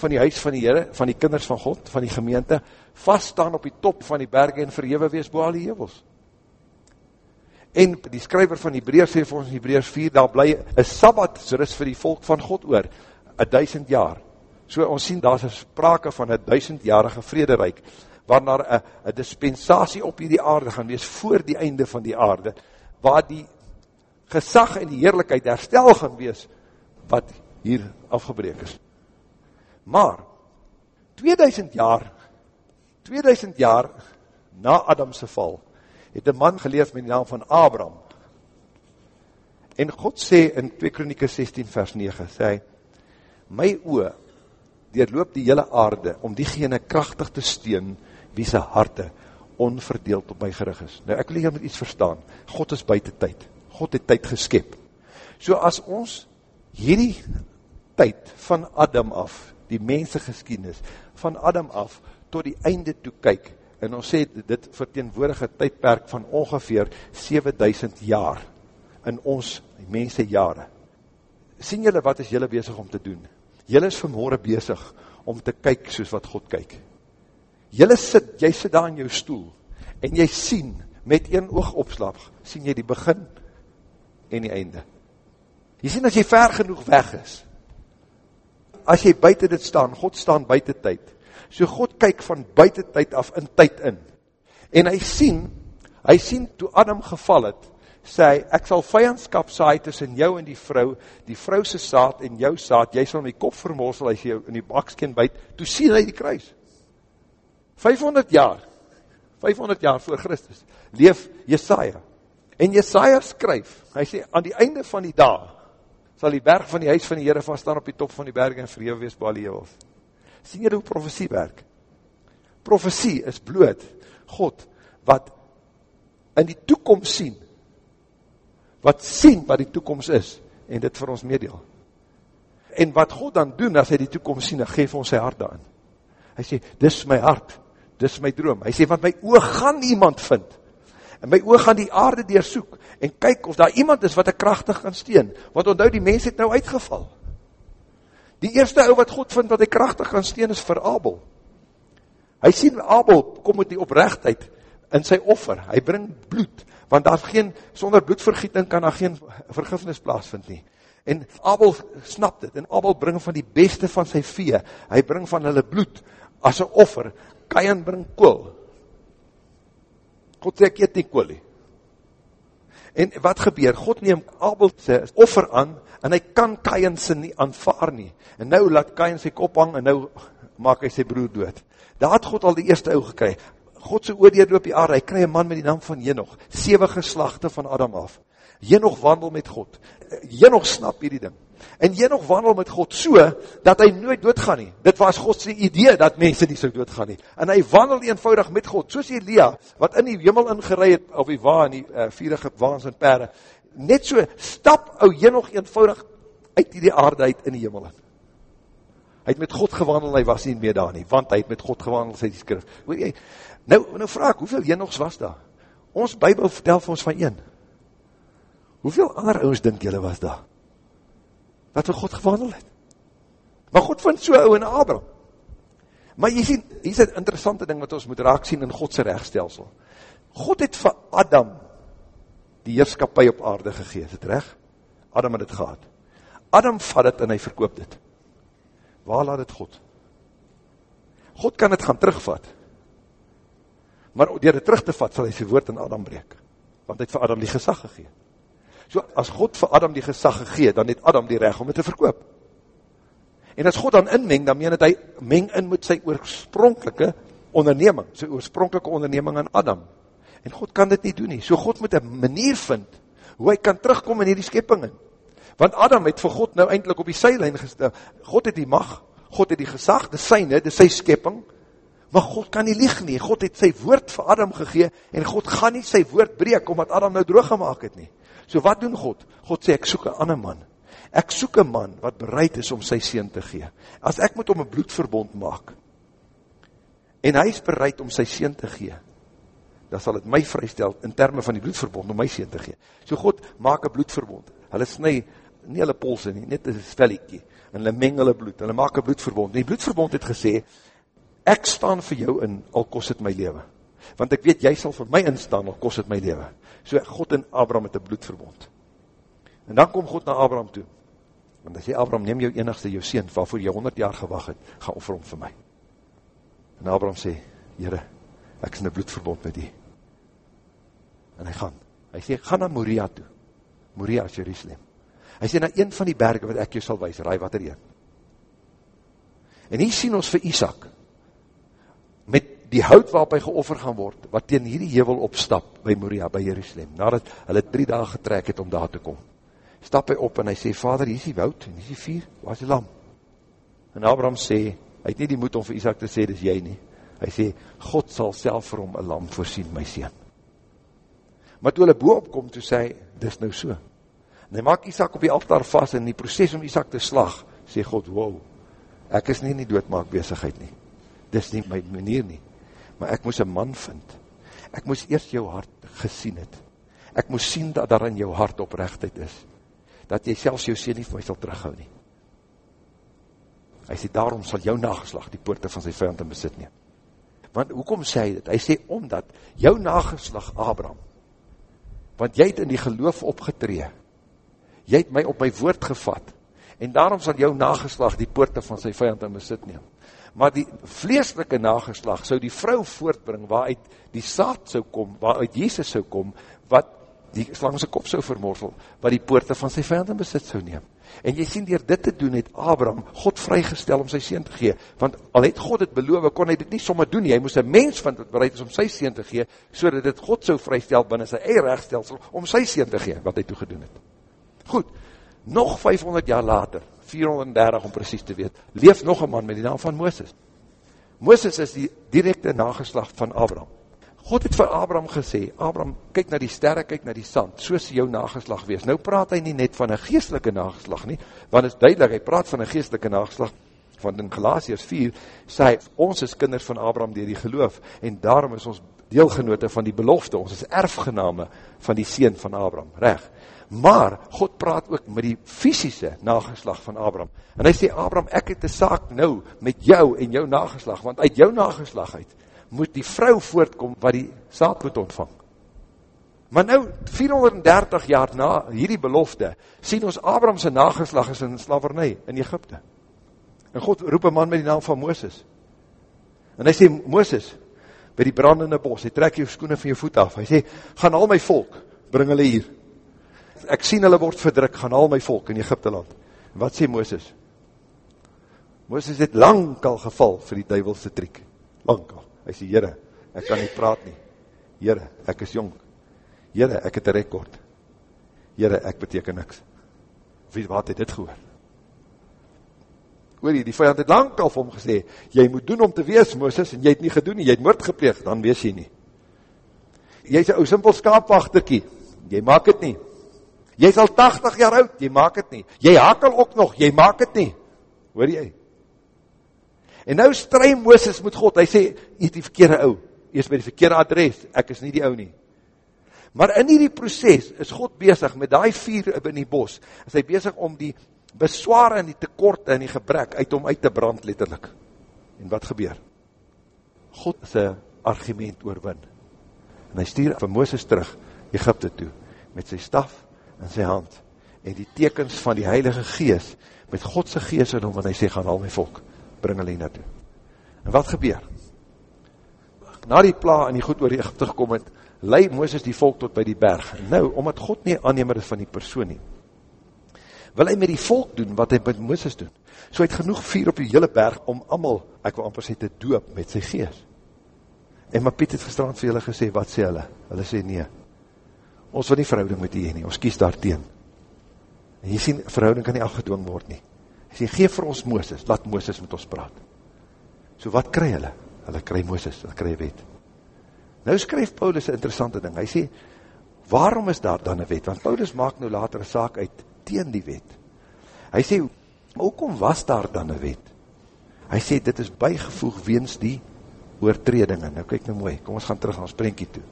van die huis van die Heere, van die kinders van God, van die gemeente, vaststaan op die top van die berg en verhewe wees boe al die hevels. En die skryver van Hebreërs sê vir ons in Hebreërs 4, daar bly een Sabbat rust vir die volk van God oor, een duisend jaar. So ons sien, daar is sprake van een duisendjarige vrederijk, waarna een dispensatie op die aarde gaan wees, voor die einde van die aarde, waar die gesag en die heerlijkheid herstel gaan wees, wat hier afgebreek is. Maar, 2000 jaar, 2000 jaar na Adamse val, het een man geleef met die naam van Abraham. En God sê in 2 Kronieke 16 vers 9, sê my oe, deurloop die hele aarde, om diegene krachtig te steun, wie sy harte onverdeeld op my gerig is. Nou ek wil hier met iets verstaan, God is buiten tyd, God het tyd geskep. So as ons hierdie tyd van Adam af, die mense geskiedenis, van Adam af, tot die einde toe kyk, en ons sê dit verteenwoordige tydperk van ongeveer 7000 jaar in ons mense jare. Sien julle wat is julle bezig om te doen? Julle is vanmorgen bezig om te kyk soos wat God kyk. Julle sit, jy sit daar in jou stoel en jy sien met een oogopslag, sien jy die begin en die einde. Jy sien as jy ver genoeg weg is, as jy buiten dit staan, God staan buiten tyd, So God kyk van buiten tyd af in tyd in. En hy sien, hy sien toe Adam geval het, sê hy, ek sal vijandskap saai tussen jou en die vrou, die vrou se saad en jou saad, jy sal my kop vermorsel as jy in die baksken byt, toe sien hy die kruis. 500 jaar, 500 jaar voor Christus, leef Jesaja. En Jesaja skryf, hy sê, aan die einde van die dag, sal die berg van die huis van die Heere vaststaan op die top van die berg en vrewe wees by al die hevels sien jy hoe profesie werk? Profesie is bloot God, wat in die toekomst sien, wat sien wat die toekomst is, en dit vir ons meedeel. En wat God dan doen, as hy die toekomst sien, dan geef ons sy hart daarin. Hy sê, dis my hart, dis my droom. Hy sê, want my oog gaan iemand vind, en my oog gaan die aarde deersoek, en kyk of daar iemand is wat ek krachtig kan steen, want onthou die mens het nou uitgeval. Die eerste ou wat God vind wat hy krachtig kan steen is vir Abel. Hy sien Abel kom met die oprechtheid in sy offer. Hy bring bloed, want daar geen, sonder bloedvergieting kan daar geen vergifnis plaasvind nie. En Abel snap dit, en Abel bring van die beste van sy vee, hy bring van hulle bloed as een offer, Kajan bring kool. God sê, ek eet nie kool nie. En wat gebeur? God neem Abel sy offer aan, en hy kan Kain sy nie aanvaar nie. En nou laat Kain sy kop hang, en nou maak hy sy broer dood. Daar het God al die eerste oog gekry. God sy oordeel loop die aarde, hy kry een man met die naam van Jenoch, 7 geslachte van Adam af. Jenoch wandel met God. Jenoch snap hierdie ding. En Jenoch wandel met God so, dat hy nooit doodgaan nie. Dit was God sy idee, dat mense nie so doodgaan nie. En hy wandel eenvoudig met God, soos Elia, wat in die hemel ingereid het, of die waar, in die uh, vierige waans en perre, net so, stap ou jy nog eenvoudig uit die aarde uit in die hemel in. Hy het met God gewandel, hy was nie meer daar nie, want hy het met God gewandel, sê die skrif. Nou, nou vraag, hoeveel jenogs was daar? Ons bybel vertel vir ons van een. Hoeveel ander ouds dink jylle was daar? Wat vir God gewandel het? Maar God vind so ou in Abraham. Maar jy sien, hier is een interessante ding wat ons moet raak sien in Godse rechtstelsel. God het vir Adam die heerskapie op aarde gegees, het recht? Adam het het gehad. Adam vat het en hy verkoop dit. Waar laat het God? God kan het gaan terugvat. Maar door het terug te vat, sal hy sy woord in Adam breek. Want hy het vir Adam die gesag gegeen. So, as God vir Adam die gesag gegeen, dan het Adam die recht om het te verkoop. En as God dan inmeng, dan meen het hy meng in met sy oorspronkelike onderneming, sy oorspronkelike onderneming aan Adam. En God kan dit nie doen nie. So God moet een manier vind, hoe hy kan terugkom in die skepping in. Want Adam het vir God nou eindelijk op die sylijn gestel. God het die mag, God het die gezag, die syne, die sy skepping, maar God kan nie lieg nie. God het sy woord vir Adam gegee, en God gaan nie sy woord breek, omdat Adam nou droog gemaakt het nie. So wat doen God? God sê, ek soek een ander man. Ek soek een man wat bereid is om sy sien te gee. As ek moet om een bloedverbond maak, en hy is bereid om sy sien te gee, dan sal het my vrystel in termen van die bloedverbond om my sien te gee. So God maak een bloedverbond. Hulle snij nie hulle polse nie, net een stelliekie, en hulle meng hulle bloed, hulle maak een bloedverbond. Die bloedverbond het gesê, ek staan vir jou in, al kost het my leven. Want ek weet, jy sal vir my instaan, al kost het my leven. So God en Abraham het een bloedverbond. En dan kom God na Abraham toe. Want hy sê, Abraham, neem jou enigste, jou sien, waarvoor jy 100 jaar gewag het, ga offer om vir my. En Abraham sê, Heere, ek is in een bloedverbond met die. En hy gaan. Hy sê, ga na Moria toe. Moria is Jerusalem. Hy sê, na een van die berge wat ek jou sal wees, raai wat er een. En hier sien ons vir Isaac, met die hout waarop hy geoffer gaan word, wat teen hierdie hevel opstap, by Moria, by Jerusalem, nadat hulle drie dagen getrek het om daar te kom. Stap hy op en hy sê, vader, hier is die woud, en hier is die vier, waar is die lam? En Abraham sê, hy het nie die moed om vir Isaac te sê, dis jy nie. Hy sê, God sal self vir hom een lam voorsien, my sien. Maar toe hulle boop kom, toe sê hy, dis nou so. En hy maak Isaac op die altaar vast, en in die proces om Isaac te slag, sê God, wow, ek is nie in die doodmaak bezigheid nie. Dis nie my manier nie. Maar ek moes een man vind. Ek moes eerst jou hart gesien het. Ek moes sien dat daar in jou hart oprechtheid is. Dat jy selfs jou sê nie vir my sal terughou nie. Hy sê, daarom sal jou nageslag die poorte van sy vijand in besit neem. Want hoekom sê hy dit? Hy sê, omdat jou nageslag Abraham, want jy het in die geloof opgetree, jy het my op my woord gevat, en daarom sal jou nageslag die poorte van sy vijand in besit neem. Maar die vleeslike nageslag sou die vrou voortbring, waaruit die saad sou kom, waaruit Jezus sou kom, wat die slangse kop sou vermorsel, wat die poorte van sy vijand in besit sou neem. En jy sien, dier dit te doen, het Abraham God vrygestel om sy sien te gee, want al het God het beloof, kon hy dit nie sommer doen nie, hy moes een mens vind wat bereid is om sy sien te gee, so dat het God sou vrystel binnen sy eie rechtstelsel, om sy sien te gee, wat hy toegedoen het. Goed, nog 500 jaar later, 430 om precies te weet, leef nog een man met die naam van Mooses. Mooses is die directe nageslag van Abraham. God het vir Abraham gesê, Abraham, kyk na die sterre, kyk na die sand, so is jou nageslag wees. Nou praat hy nie net van een geestelike nageslag nie, want is duidelik, hy praat van een geestelike nageslag, want in Galatius 4, sê hy, ons is kinders van Abraham dier die geloof, en daarom is ons deelgenote van die belofte, ons is erfgename van die seen van Abraham, recht. Maar, God praat ook met die fysische nageslag van Abraham. En hy sê, Abraham, ek het die saak nou met jou en jou nageslag, want uit jou nageslag uit, moet die vrou voortkom wat die saad moet ontvang. Maar nou, 430 jaar na hierdie belofte, sien ons Abrahamse nageslag is in slavernij in Egypte. En God roep een man met die naam van Mooses. En hy sê, Mooses, by die brandende bos, hy trek jou skoene van jou voet af, hy sê, gaan al my volk, bring hulle hier. Ek sien hulle word verdruk, gaan al my volk in Egypte land. En wat sê Mooses? Mooses het lang al geval vir die duivelse triek. Lang al. Hy sê, Heere, ek kan nie praat nie. Heere, ek is jong. Heere, ek het een rekord. Heere, ek beteken niks. Wie, wat het dit gehoor? Hoor jy, die vijand het lang al vir hom gesê, jy moet doen om te wees, Mooses, en jy het nie gedoen nie, jy het moord gepleeg, dan wees jy nie. Jy is een ou simpel skaapwachterkie, jy maak het nie. Jy is al 80 jaar oud, jy maak het nie. Jy hakel ook nog, jy maak het nie. Hoor jy? En nou strui Mooses met God, hy sê, jy is die verkeerde ou, jy is by die verkeerde adres, ek is nie die ou nie. Maar in die proces is God bezig met die vier in die bos, is hy bezig om die besware en die tekorte en die gebrek uit om uit te brand letterlik. En wat gebeur? God sy argument oorwin. En hy stuur vir Mooses terug, Egypte toe, met sy staf in sy hand, en die tekens van die Heilige Gees, met Godse Gees in hom, en hy sê, gaan al my volk, bring hulle naartoe. En wat gebeur? Na die pla en die goed oor die Egypte gekom het, lei Mooses die volk tot by die berg. Nou, omdat God nie aannemer is van die persoon nie, wil hy met die volk doen wat hy met Mooses doen. So hy het genoeg vier op die hele berg om allemaal, ek wil amper sê, te doop met sy gees. En my Piet het gestrand vir julle gesê, wat sê hulle? Hulle sê nee. Ons wil nie verhouding met die nie, ons kies daar teen. En jy sien, verhouding kan nie afgedwong word nie. Hy sê, geef vir ons Mooses, laat Mooses met ons praat. So wat kry hulle? Hulle kry Mooses, hulle kry wet. Nou skryf Paulus een interessante ding. Hy sê, waarom is daar dan een wet? Want Paulus maak nou later een saak uit teen die wet. Hy sê, hoekom was daar dan een wet? Hy sê, dit is bygevoeg weens die oortredinge. Nou kyk nou mooi, kom ons gaan terug aan ons prentjie toe.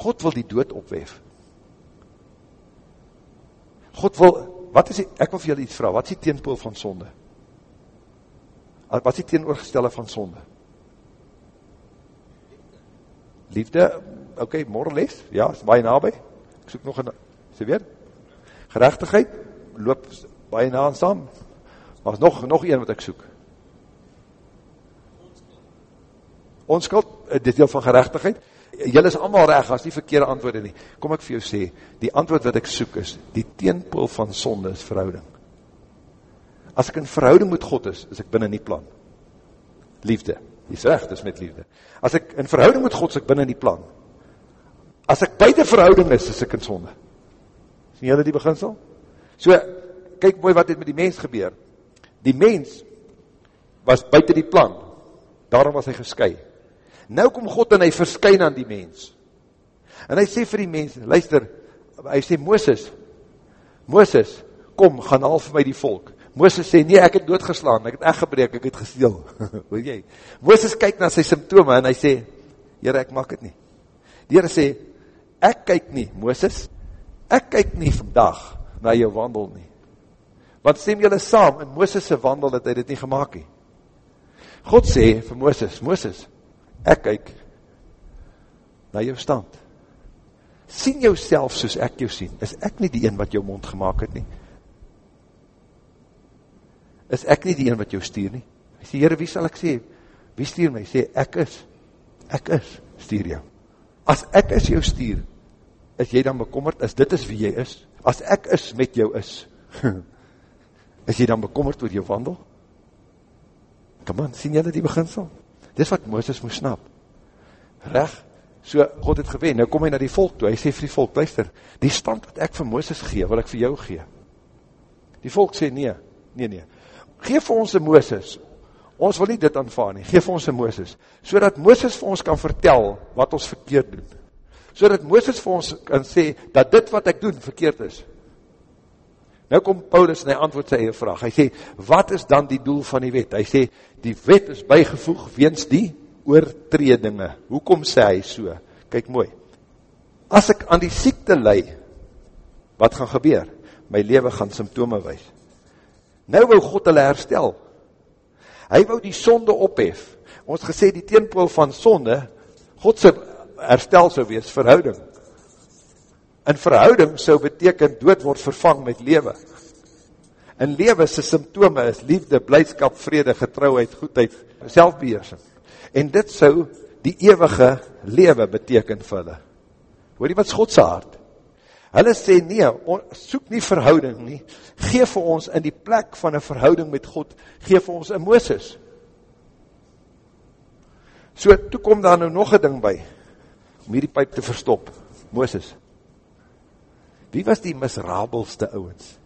God wil die dood opwef. God wil, wat is die, ek wil vir julle iets vraag, wat is die teenpool van sonde? Wat is die teenoorgestelle van sonde? Liefde, ok, morreles, ja, is baie nabij. Ek soek nog een, sê weer? Gerechtigheid, loop baie na aan saam. Maar nog, nog een wat ek soek. Onskuld, eh, dit deel van gerechtigheid. Julle is allemaal reg, as die verkeerde antwoorde nie. Kom ek vir jou sê, die antwoord wat ek soek is, die teenpool van sonde is verhouding. As ek in verhouding met God is, is ek binnen die plan. Liefde, die is recht, is met liefde. As ek in verhouding met God is, ek binnen die plan. As ek buiten verhouding is, is ek in sonde. Sien julle die beginsel? So, kyk mooi wat het met die mens gebeur. Die mens was buiten die plan. Daarom was hy geskui. Nou kom God en hy verskyn aan die mens. En hy sê vir die mens, luister, hy sê, Mooses, Mooses, kom, gaan haal vir my die volk. Mooses sê, nee, ek het doodgeslaan, ek het echt gebreek, ek het gesteel. *laughs* Hoor jy? Mooses kyk na sy symptome en hy sê, Heere, ek maak het nie. Die Heere sê, ek kyk nie, Mooses, ek kyk nie vandag na jou wandel nie. Want stem julle saam, in Mooses' wandel het hy dit nie gemaakt nie. God sê vir Mooses, Mooses, ek kyk na jou stand. Sien jou self soos ek jou sien. Is ek nie die een wat jou mond gemaakt het nie? Is ek nie die een wat jou stuur nie? Hy sê, Heere, wie sal ek sê? Wie stuur my? Hy sê, ek is. Ek is, stuur jou. As ek is jou stuur, is jy dan bekommerd, as dit is wie jy is, as ek is met jou is, *laughs* is jy dan bekommerd oor jou wandel? Kom aan, sien jylle die beginsel? Dis wat Mooses moest snap. Reg, so God het gewen, nou kom hy na die volk toe, hy sê vir die volk, luister, die stand wat ek vir Mooses gee, wil ek vir jou gee. Die volk sê, nee, nee, nee, geef vir ons een Mooses, ons wil nie dit aanvaar nie, geef vir ons een Mooses, so dat Mooses vir ons kan vertel wat ons verkeerd doen. So dat Mooses vir ons kan sê, dat dit wat ek doen verkeerd is. Nou kom Paulus en hy antwoord sy eie vraag, hy sê, wat is dan die doel van die wet? Hy sê, die wet is bygevoeg weens die oortredinge. Hoekom sê hy so? Kijk mooi, as ek aan die siekte lei, wat gaan gebeur? My leven gaan symptome wees. Nou wou God hulle herstel. Hy wou die sonde ophef. Ons gesê die teenpool van sonde, Godse herstel sou wees, verhouding. In verhouding sou beteken, dood word vervang met lewe. In lewe sy symptome is liefde, blijdskap, vrede, getrouheid, goedheid, selfbeheersing. En dit sou die eeuwige lewe beteken vir hulle. Hoor die wat is Godse hart? Hulle sê nie, soek nie verhouding nie, geef vir ons in die plek van een verhouding met God, geef vir ons een Mooses. So, toe kom daar nou nog een ding by, om hierdie pijp te verstop, Mooses. Wie was die misrabelste ouwens?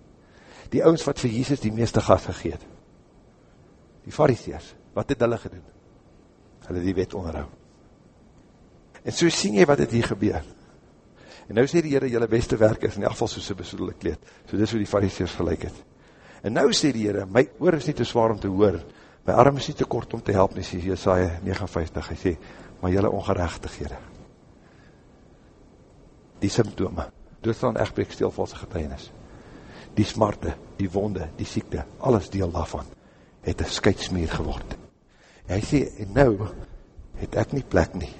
Die ouwens wat vir Jesus die meeste gas gegeet. Die fariseers, wat het hulle gedoen? Hulle die wet onderhou. En so sien jy wat het hier gebeur. En nou sê die Heere, jylle beste werk is in die afval soos een besoedelde kleed. So dis hoe die fariseers gelijk het. En nou sê die Heere, my oor is nie te zwaar om te hoor, my arm is nie te kort om te help, nie sê Jesaja 59, hy sê, maar jylle ongerechtighede, die symptome, doodstaan echtbreek stilvalse getuinis, die smarte, die wonde, die siekte, alles deel daarvan. het een skuitsmeer geword. En hy sê, en nou, het ek nie plek nie,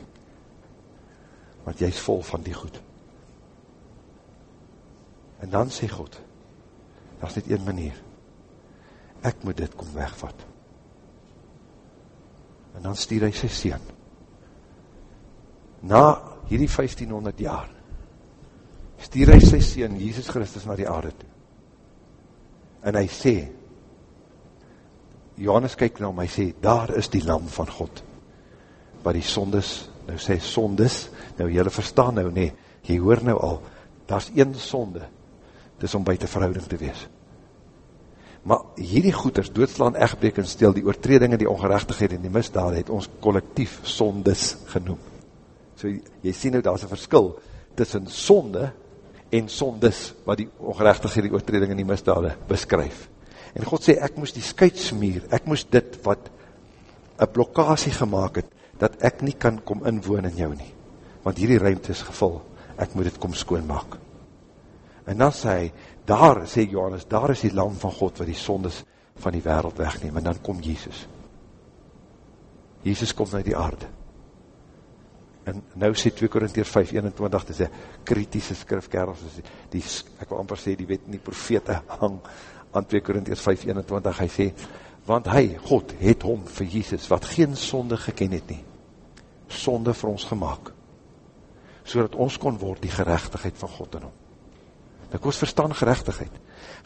want jy is vol van die goed. En dan sê God, dat is net een manier, ek moet dit kom wegvat. En dan stuur hy sy sien, na hierdie 1500 jaar, stuur hy sy sien, Jesus Christus, na die aarde toe. En hy sê, Johannes kyk na hom, hy sê, daar is die lam van God, wat die sondes, nou sê sondes, nou jylle verstaan nou nie, jy hoor nou al, daar is een sonde, dis om buiten verhouding te wees. Maar hierdie goeders, doodslaan, echtbreek en stil, die oortredinge, die ongerechtigheid en die misdaad, het ons collectief sondes genoem. So jy sien nou, daar is een verskil, tussen sonde en sondes, wat die ongerechtigheid, die oortredinge en die misdaad beskryf. En God sê, ek moes die skuitsmuur, ek moes dit wat een blokkasie gemaakt het, dat ek nie kan kom inwoon in jou nie. Want hierdie ruimte is gevul, ek moet dit kom skoonmaak. En dan sê hy, daar, sê Johannes, daar is die lam van God, wat die sondes van die wereld wegneem, en dan kom Jezus. Jezus kom na die aarde. En nou sê 2 Korintier 5, 21, dit is een kritische skrifkerels, die, ek wil amper sê, die wet nie profete *laughs* hang, aan 2 Korinties 5, 21, hy sê, want hy, God, het hom vir Jesus, wat geen sonde geken het nie, sonde vir ons gemaakt, so ons kon word die gerechtigheid van God in hom. Ek was verstaan gerechtigheid.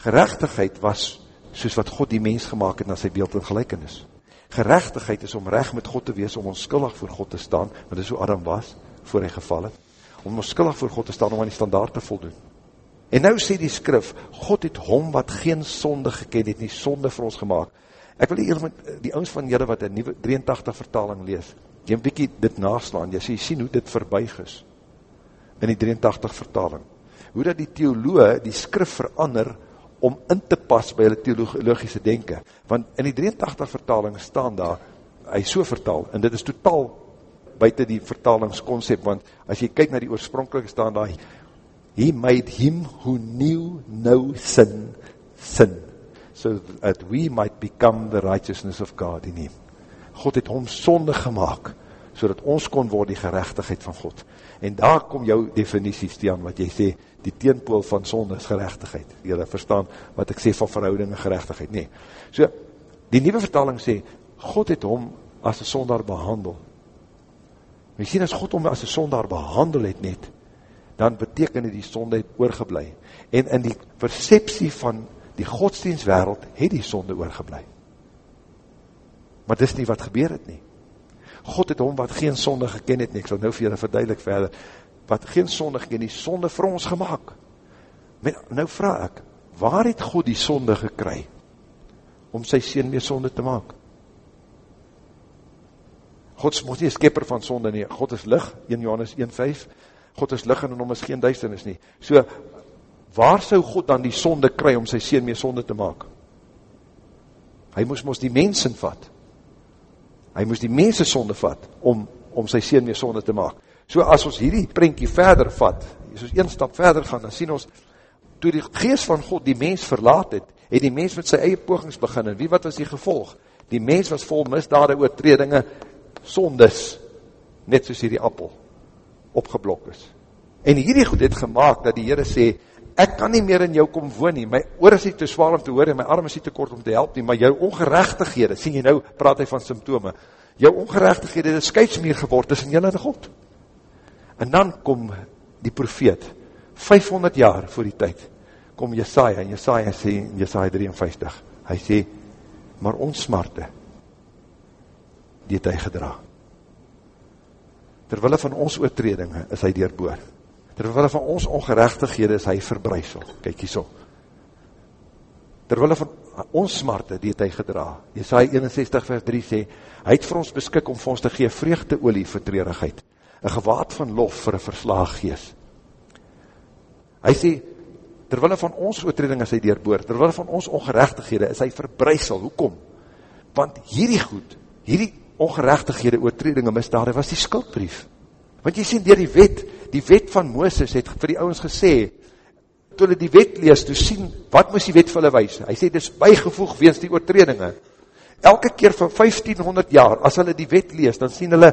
Gerechtigheid was soos wat God die mens gemaakt het na sy beeld en gelijkenis. Gerechtigheid is om recht met God te wees, om ons skuldig voor God te staan, want dit is hoe Adam was, voor hy geval het, om ons skuldig voor God te staan, om aan die standaard te voldoen. En nou sê die skrif, God het hom wat geen sonde geken het, nie sonde vir ons gemaakt. Ek wil hier met die ouds van julle wat een nieuwe 83 vertaling lees, jy een bykie dit naslaan, jy sê, jy sien hoe dit verbuig is, in die 83 vertaling. Hoe dat die theoloog die skrif verander, om in te pas by hulle theologische denken. Want in die 83 vertaling staan daar, hy so vertaal, en dit is totaal buiten die vertalingsconcept, want as jy kyk na die oorspronkelijke staan daar, He made him who knew no sin, sin, so that we might become the righteousness of God in him. God het hom sonde gemaakt, so ons kon word die gerechtigheid van God. En daar kom jou definitie staan, wat jy sê, die teenpool van sonde is gerechtigheid. Jy verstaan wat ek sê van verhouding en gerechtigheid. Nee. So, die nieuwe vertaling sê, God het hom as een sondaar behandel. Jy sien, as God hom as een sondaar behandel het net, dan beteken die sonde het oorgeblij. En in die perceptie van die godsdienstwereld het die sonde oorgeblij. Maar dis nie wat gebeur het nie. God het hom wat geen sonde geken het nie, ek sal nou vir julle verduidelik verder, wat geen sonde geken die sonde vir ons gemaakt. Men, nou vraag ek, waar het God die sonde gekry, om sy sien meer sonde te maak? God is nie skepper van sonde nie, God is lig, 1 Johannes 1 5, God is lig en in hom is geen duisternis nie. So, waar sou God dan die sonde kry om sy seen mee sonde te maak? Hy moes moes die mensen vat. Hy moes die mense sonde vat om, om sy seen mee sonde te maak. So as ons hierdie prentjie verder vat, soos een stap verder gaan, dan sien ons, toe die geest van God die mens verlaat het, het die mens met sy eie pogings begin, en wie wat was die gevolg? Die mens was vol misdade, oortredinge, sondes, net soos hierdie appel opgeblok is. En hierdie goed het gemaakt dat die Heere sê, ek kan nie meer in jou kom woon nie, my oor is nie te zwaar om te hoor, en my arm is nie te kort om te help nie, maar jou ongerechtighede, sien jy nou, praat hy van symptome, jou ongerechtighede het skeidsmeer geword tussen jylle en God. En dan kom die profeet, 500 jaar voor die tyd, kom Jesaja, en Jesaja sê, Jesaja 53, hy sê, maar ons smarte, die het hy gedraag terwille van ons oortredinge is hy deurboor. Terwille van ons ongerechtighede is hy verbruisel. Kijk hier so. Terwille van ons smarte die het hy gedra. Jesaja 61 vers 3 sê, hy het vir ons beskik om vir ons te gee vreugde olie vir treurigheid. Een gewaad van lof vir een verslaag gees. Hy sê, terwille van ons oortreding is hy deurboor, terwille van ons ongerechtighede is hy verbruisel. Hoekom? Want hierdie goed, hierdie ongerechtighede, oortredinge, misdade, was die skuldbrief. Want jy sien, dier die wet, die wet van Mooses het vir die ouwens gesê, toe hulle die wet lees, toe sien, wat moes die wet vir hulle wees? Hy sê, dit is bijgevoeg weens die oortredinge. Elke keer van 1500 jaar, as hulle die wet lees, dan sien hulle,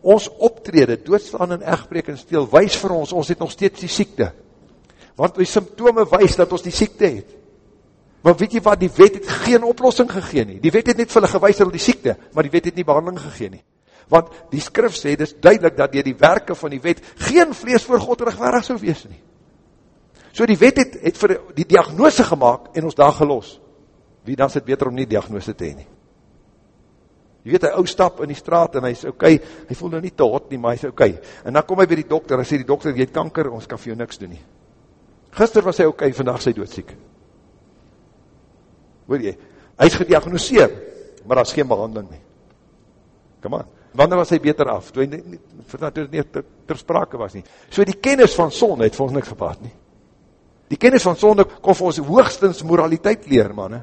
ons optrede, doodslaan en echtbreek en steel, wees vir ons, ons het nog steeds die siekte. Want die symptome wees dat ons die siekte het. Maar weet jy wat, die wet het geen oplossing gegeen nie. Die wet het net vir hulle gewys dat die siekte, maar die wet het nie behandeling gegeen nie. Want die skrif sê, dit is duidelik dat dier die werke van die wet geen vlees voor God rechtvaardig sou wees nie. So die wet het, het vir die diagnose gemaakt en ons daar gelos. Wie dan het beter om nie diagnose te heen nie? Jy weet, hy ou stap in die straat en hy is okay, hy voel nou nie te hot nie, maar hy is. Okay. En dan kom hy by die dokter, en sê die dokter, jy het kanker, ons kan vir jou niks doen nie. Gister was hy okay, vandag is hy doodziek. Hoor jy, hy is gediagnoseer, maar daar is geen behandeling nie. Come on, wanneer was hy beter af? Toe hy nie, nie, nie, nie ter, ter sprake was nie. So die kennis van sonde het vir ons niks gepaard nie. Die kennis van sonde kon vir ons hoogstens moraliteit leer, man.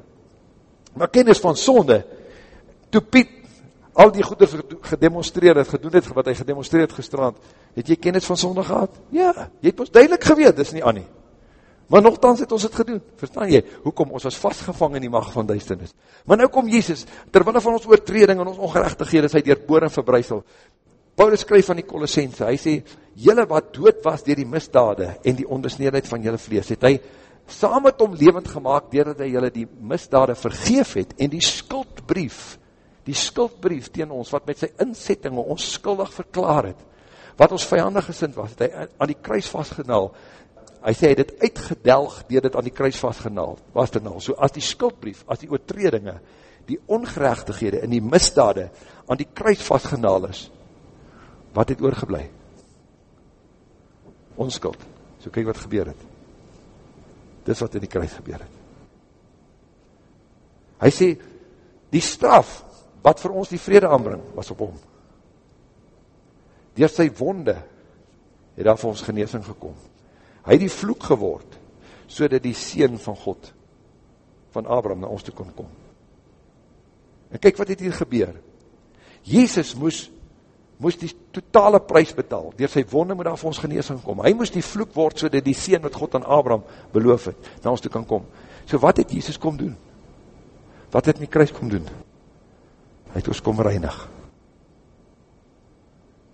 Maar kennis van sonde, toe Piet al die goede gedemonstreer het, gedoen het, wat hy gedemonstreer het gestrand, het jy kennis van sonde gehad? Ja, jy het ons duidelik geweet, dis nie Annie. Maar nogthans het ons het gedoen, verstaan jy, hoekom ons was vastgevang in die macht van duisternis. Maar nou kom Jesus, terwille van ons oortreding en ons ongerechtigheid, is hy dierboor en verbruisel. Paulus skryf van die Colossense, hy sê, jylle wat dood was dier die misdade en die onbesneerheid van jylle vlees, het hy saam met hom levend gemaakt, dier dat hy jylle die misdade vergeef het en die skuldbrief, die skuldbrief teen ons, wat met sy inzettinge ons skuldig verklaar het, wat ons vijandig gesind was, het hy aan die kruis vastgenaal, hy sê, hy het uitgedelg, dier dit aan die kruis vastgenaal, was dit nou, so as die skuldbrief, as die oortredinge, die ongerechtighede en die misdade, aan die kruis vastgenaal is, wat het oorgeblij? Onskuld, so kyk wat gebeur het, dis wat in die kruis gebeur het, hy sê, die straf, wat vir ons die vrede aanbring, was op hom. Door sy wonde, het daar vir ons geneesing gekom. Hy het die vloek geword, so dat die Seen van God, van Abraham, na ons toe kon kom. En kyk wat het hier gebeur. Jezus moes, moes die totale prijs betaal, door sy wonde moet daar vir ons geneesing kom. Hy moes die vloek word, so dat die Seen wat God aan Abraham beloof het, na ons toe kan kom. So wat het Jezus kom doen? Wat het my kruis kom doen? hy het ons kom reinig.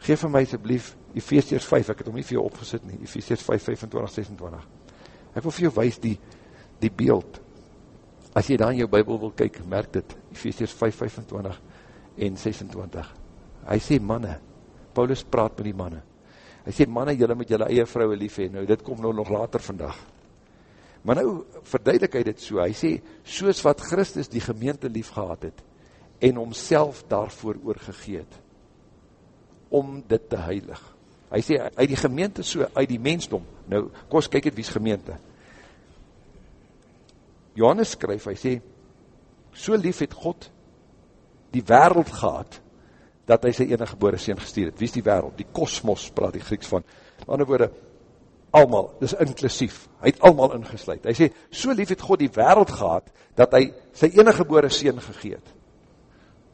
Geef vir my asjeblief, Ephesians 5, ek het om nie vir jou opgesit nie, Ephesians 5, 25, 26. Ek wil vir jou wees die, die beeld. As jy daar in jou bybel wil kyk, merk dit, Ephesians 5, 25 en 26. Hy sê manne, Paulus praat met die manne. Hy sê manne, jylle moet jylle eie vrouwe lief heen, nou dit kom nou nog later vandag. Maar nou verduidelik hy dit so, hy sê, soos wat Christus die gemeente lief gehad het, en homself daarvoor oorgegeet, om dit te heilig. Hy sê, uit die gemeente so, uit die mensdom, nou, kom ons kyk het wie is gemeente. Johannes skryf, hy sê, so lief het God die wereld gehad, dat hy sy enige gebore sien gestuur het. Wie is die wereld? Die kosmos, praat die Grieks van. In ander woorde, almal, dis inclusief, hy het almal ingesluid. Hy sê, so lief het God die wereld gehad, dat hy sy enige gebore sien gegeet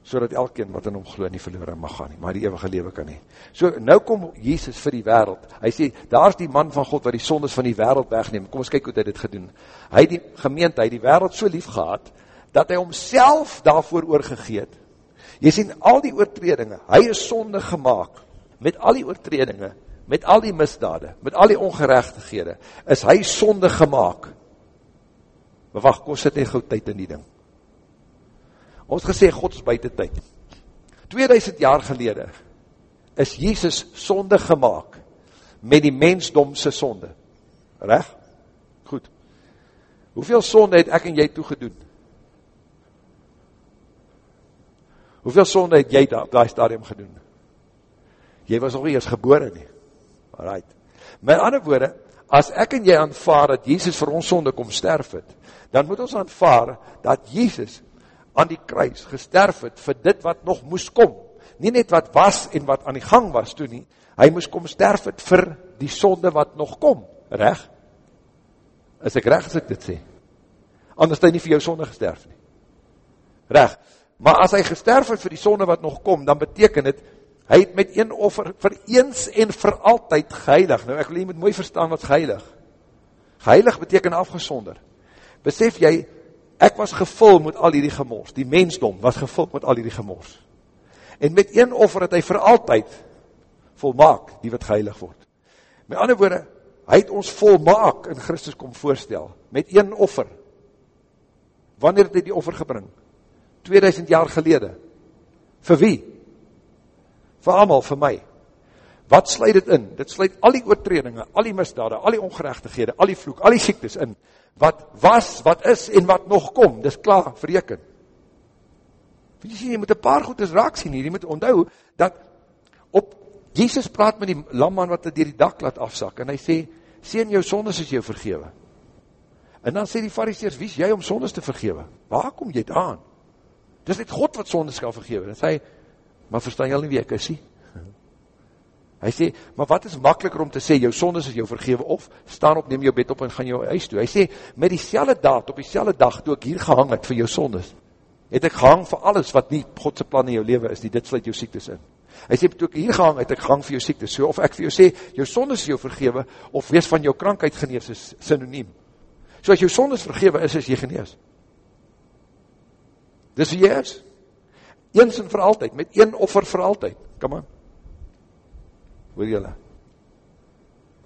so dat elkeen wat in hom glo nie verloor mag gaan nie, maar die eeuwige lewe kan nie. So, nou kom Jesus vir die wereld, hy sê, daar is die man van God wat die sondes van die wereld wegneem, kom ons kyk hoe hy dit gedoen, hy die gemeente, hy die wereld so lief gehad, dat hy homself daarvoor oorgegeet, jy sien al die oortredinge, hy is sonde gemaakt, met al die oortredinge, met al die misdade, met al die ongerechtighede, is hy sonde gemaakt, maar wacht, kom sit nie goed tyd in die ding, Ons gesê, God is buiten tyd. 2000 jaar gelede is Jesus sonde gemaakt met die mensdomse sonde. Reg? Goed. Hoeveel sonde het ek en jy toegedoen? Hoeveel sonde het jy daar op die stadium gedoen? Jy was nog eens gebore nie. Alright. Met ander woorde, as ek en jy aanvaar dat Jesus vir ons sonde kom sterf het, dan moet ons aanvaar dat Jesus aan die kruis gesterf het vir dit wat nog moes kom. Nie net wat was en wat aan die gang was toe nie. Hy moes kom sterf het vir die sonde wat nog kom. Reg? Is ek reg as ek dit sê? Anders het hy nie vir jou sonde gesterf nie. Reg. Maar as hy gesterf het vir die sonde wat nog kom, dan beteken het, hy het met een offer vir eens en vir altyd geheilig. Nou ek wil jy moet mooi verstaan wat geheilig. Geheilig beteken afgesonder. Besef jy, ek was gevul met al hierdie gemors, die mensdom was gevul met al hierdie gemors. En met een offer het hy vir altyd volmaak, die wat geheilig word. Met ander woorde, hy het ons volmaak in Christus kom voorstel, met een offer. Wanneer het hy die offer gebring? 2000 jaar gelede. Vir wie? Vir allemaal, vir my. Wat sluit dit in? Dit sluit al die oortredinge, al die misdade, al die ongerechtighede, al die vloek, al die siektes in. Wat was, wat is en wat nog kom, dis klaar, verreken. Wie sien, jy moet een paar goedes raak sien hier, jy moet onthou, dat op, Jesus praat met die lamman wat hy dier die dak laat afsak, en hy sê, sien jou sondes is jou vergewe. En dan sê die fariseers, wie is jy om sondes te vergewe? Waar kom jy het aan? Dis net God wat sondes kan vergewe. En sê, maar verstaan jy al nie wie ek is, nie? Hy sê, maar wat is makkeliker om te sê, jou sondes is jou vergewe, of staan op, neem jou bed op en gaan jou huis toe. Hy sê, met die selle daad, op die selle dag, toe ek hier gehang het vir jou sondes, het ek gehang vir alles wat nie Godse plan in jou leven is, nie, dit sluit jou siektes in. Hy sê, toe ek hier gehang, het ek gehang vir jou siektes, so of ek vir jou sê, jou sondes is jou vergewe, of wees van jou krankheid genees, is synoniem. So as jou sondes vergewe is, is jy genees. Dis wie jy is. Eens en vir altyd, met een offer vir altyd. Come on hoor jylle,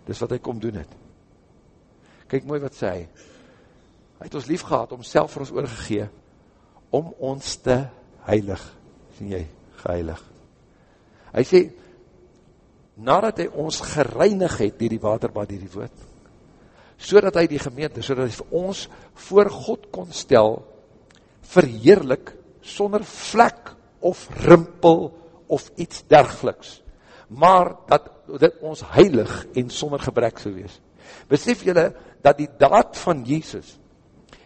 dis wat hy kom doen het, kyk mooi wat sê hy, hy het ons lief gehad, om self vir ons oorgegee, om ons te heilig, sien jy, geheilig, hy sê, nadat hy ons gereinig het, dier die waterbad, dier die woord, so dat hy die gemeente, so dat hy vir ons voor God kon stel, verheerlik, sonder vlek, of rimpel, of iets dergeliks, maar dat dit ons heilig en sonder gebrek sou wees. Besef julle dat die daad van Jesus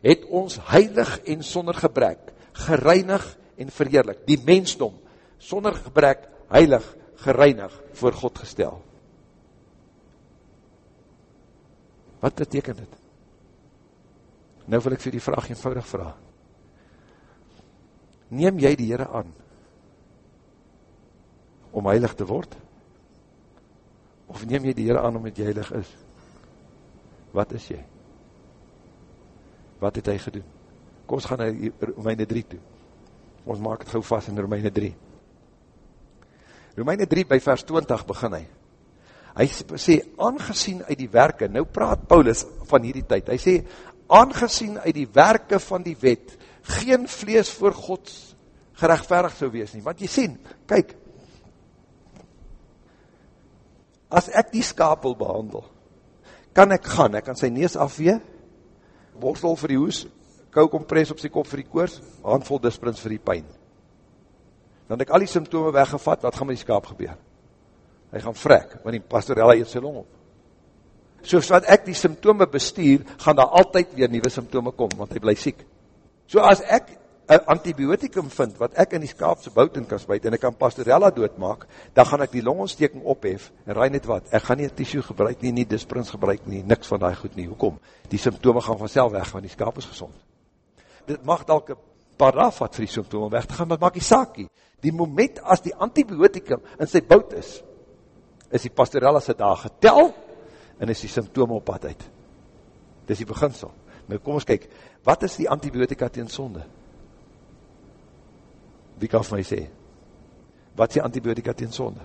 het ons heilig en sonder gebrek gereinig en verheerlik. Die mensdom sonder gebrek heilig gereinig voor God gestel. Wat beteken dit? Nou wil ek vir die vraag eenvoudig vraag. Neem jy die Heere aan om heilig te word? Of neem jy die Heere aan omdat jy heilig is? Wat is jy? Wat het hy gedoen? Kom ons gaan na Romeine 3 toe. Ons maak het gauw vast in Romeine 3. Romeine 3 by vers 20 begin hy. Hy sê, aangezien uit die werke, nou praat Paulus van hierdie tyd, hy sê, aangezien uit die werke van die wet, geen vlees voor Gods gerechtverig sou wees nie. Want jy sê, kyk, as ek die skaap wil behandel, kan ek gaan, ek kan sy nees afwee, borstel vir die hoes, kou kompres op sy kop vir die koors, handvol disprins vir die pijn. Dan ek al die symptome weggevat, wat gaan met die skaap gebeur? Hy gaan vrek, want die pastorella eet sy long op. So wat ek die symptome bestuur, gaan daar altyd weer nieuwe symptome kom, want hy bly siek. So as ek een antibiotikum vind, wat ek in die skaapse bout in kan spuit, en ek kan pastorella doodmaak, dan gaan ek die longontsteking ophef, en raai net wat, ek gaan nie tissue gebruik nie, nie disprins gebruik nie, niks van die goed nie, hoekom? Die symptome gaan vanzelf weg, want die skaap is gezond. Dit mag dalk een paar vat vir die symptome weg te gaan, maar maak die saakie. Die moment as die antibiotikum in sy bout is, is die pastorella sy dag getel, en is die symptome op pad uit. Dit is die beginsel. Nou kom ons kyk, wat is die antibiotika tegen sonde? Wie kan vir my sê, wat is die antibiotika tegen sonde?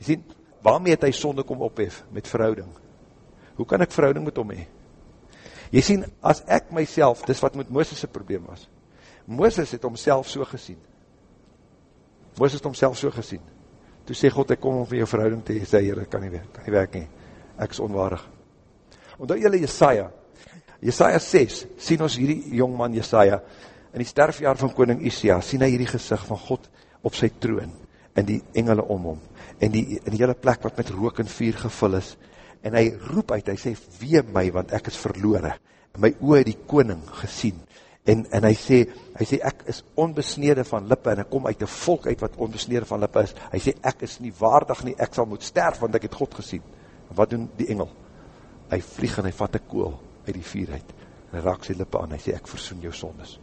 Jy sien, waarmee het hy sonde kom ophef, met verhouding? Hoe kan ek verhouding met hom hee? Jy sien, as ek myself, dis wat met Mooses' probleem was, Mooses het homself so gesien, Mooses het homself so gesien, toe sê God, ek kom om vir jou verhouding te sê, hier, kan nie werk, kan nie werk nie, ek is onwaardig. Omdat jylle Jesaja, Jesaja 6, sien ons hierdie jongman Jesaja, in die sterfjaar van koning Isia, sien hy hierdie gezicht van God op sy troon, en die engele om hom, en die, en die hele plek wat met rook en vuur gevul is, en hy roep uit, hy sê, wee my, want ek is verloore, en my oor die koning gesien, en, en hy sê, hy sê, ek is onbesnede van lippe, en ek kom uit die volk uit wat onbesnede van lippe is, hy sê, ek is nie waardig nie, ek sal moet sterf, want ek het God gesien, en wat doen die engel? Hy vlieg en hy vat een kool uit die vuur uit, en hy raak sy lippe aan, hy sê, ek versoen jou sondes,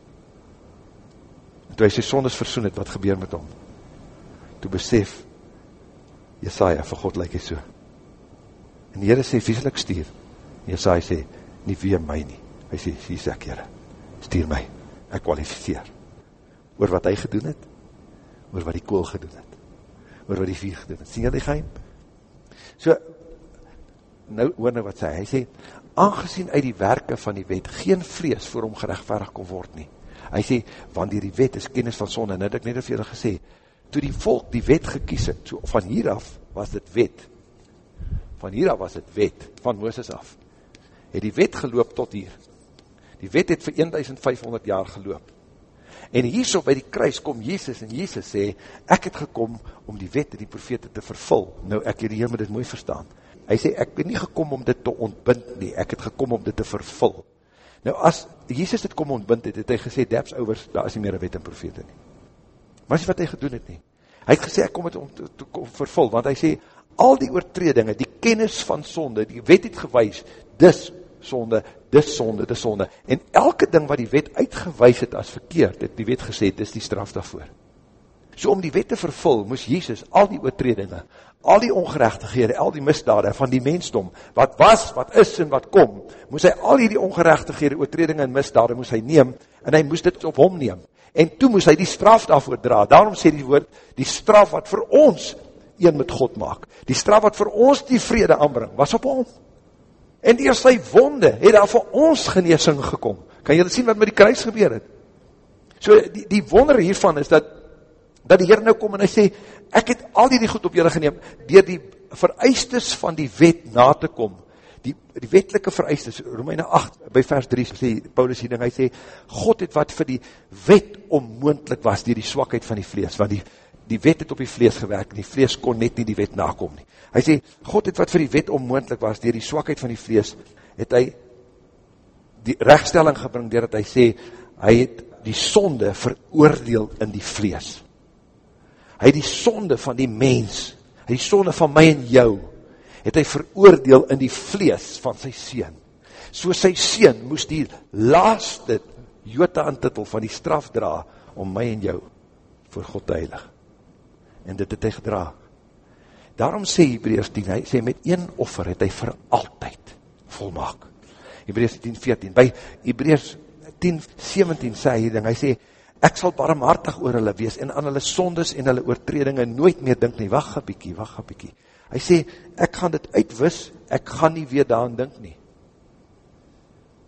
toe hy sy sondes versoen het, wat gebeur met hom? Toe besef, Jesaja, vir God lyk hy so. En die Heere sê, wie sal ek stuur? En Jesaja sê, nie wie my nie. Hy sê, hier sê ek, Heere. stuur my, ek kwalificeer, oor wat hy gedoen het, oor wat die kool gedoen het, oor wat die vier gedoen het, sien jy die geheim? So, nou, hoor nou wat sê, hy sê, aangezien uit die werke van die wet, geen vlees voor hom gerechtvaardig kon word nie, hy sê, want die wet is kennis van sonde, en het ek net of julle gesê, toe die volk die wet gekies het, so van hieraf was dit wet, van hieraf was dit wet, van Mooses af, het die wet geloop tot hier, die wet het vir 1500 jaar geloop, en hierso by die kruis kom Jezus, en Jezus sê, ek het gekom om die wet en die profete te vervul, nou ek hier hier moet dit mooi verstaan, hy sê, ek ben nie gekom om dit te ontbind nie, ek het gekom om dit te vervul, nou as Jezus dit kom ontbind het, het hy gesê, daps overs, daar is nie meer een wet en profete nie, maar is wat hy gedoen het nie, hy het gesê, ek kom het om te, te, te vervul, want hy sê, al die oortredinge, die kennis van sonde, die wet het gewys, dis sonde, dis sonde, dis sonde, en elke ding wat die wet uitgewys het as verkeerd, het die wet gesê, dis die straf daarvoor. So om die wet te vervul, moes Jesus al die oortredinge, al die ongerechtighede, al die misdade van die mensdom, wat was, wat is en wat kom, moes hy al die ongerechtighede, oortredinge en misdade, moes hy neem, en hy moes dit op hom neem. En toe moes hy die straf daarvoor dra. Daarom sê die woord, die straf wat vir ons een met God maak. Die straf wat vir ons die vrede aanbring, was op hom en dier sy wonde het daar vir ons geneesing gekom. Kan jy sien wat met die kruis gebeur het? So die, die wonder hiervan is dat, dat die Heer nou kom en hy sê, ek het al die, die goed op julle geneem, dier die vereistes van die wet na te kom, die, die wetlike vereistes, Romeine 8, by vers 3, sê Paulus hier ding, hy sê, God het wat vir die wet onmoendlik was, dier die swakheid van die vlees, want die, die wet het op die vlees gewerk, en die vlees kon net nie die wet nakom nie. Hy sê, God het wat vir die wet onmoendlik was, dier die swakheid van die vlees, het hy die rechtstelling gebring, dier dat hy sê, hy het die sonde veroordeel in die vlees. Hy het die sonde van die mens, hy die sonde van my en jou, het hy veroordeel in die vlees van sy sien. So sy sien moes die laaste jota aan titel van die straf dra, om my en jou voor God te heilig. En dit het hy gedraag. Daarom sê Hebreus 10, hy sê met een offer het hy vir altyd volmaak. Hebreus 10, 14, by Hebreus 10, 17 sê hy ding, hy sê, ek sal barmhartig oor hulle wees en aan hulle sondes en hulle oortredinge nooit meer dink nie, wacht een bykie, wacht een bykie. Hy sê, ek gaan dit uitwis, ek gaan nie weer daan dink nie.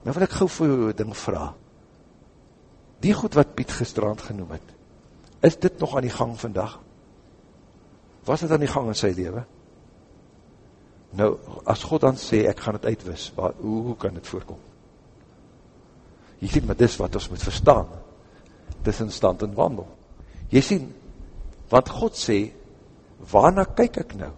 Nou wil ek gauw vir jou ding vraag. Die goed wat Piet gestrand genoem het, is dit nog aan die gang vandag? was het aan die gang in sy leven? Nou, as God dan sê, ek gaan het uitwis, waar, hoe, hoe kan het voorkom? Jy sien, maar dis wat ons moet verstaan, in stand en wandel. Jy sien, want God sê, waarna kyk ek nou?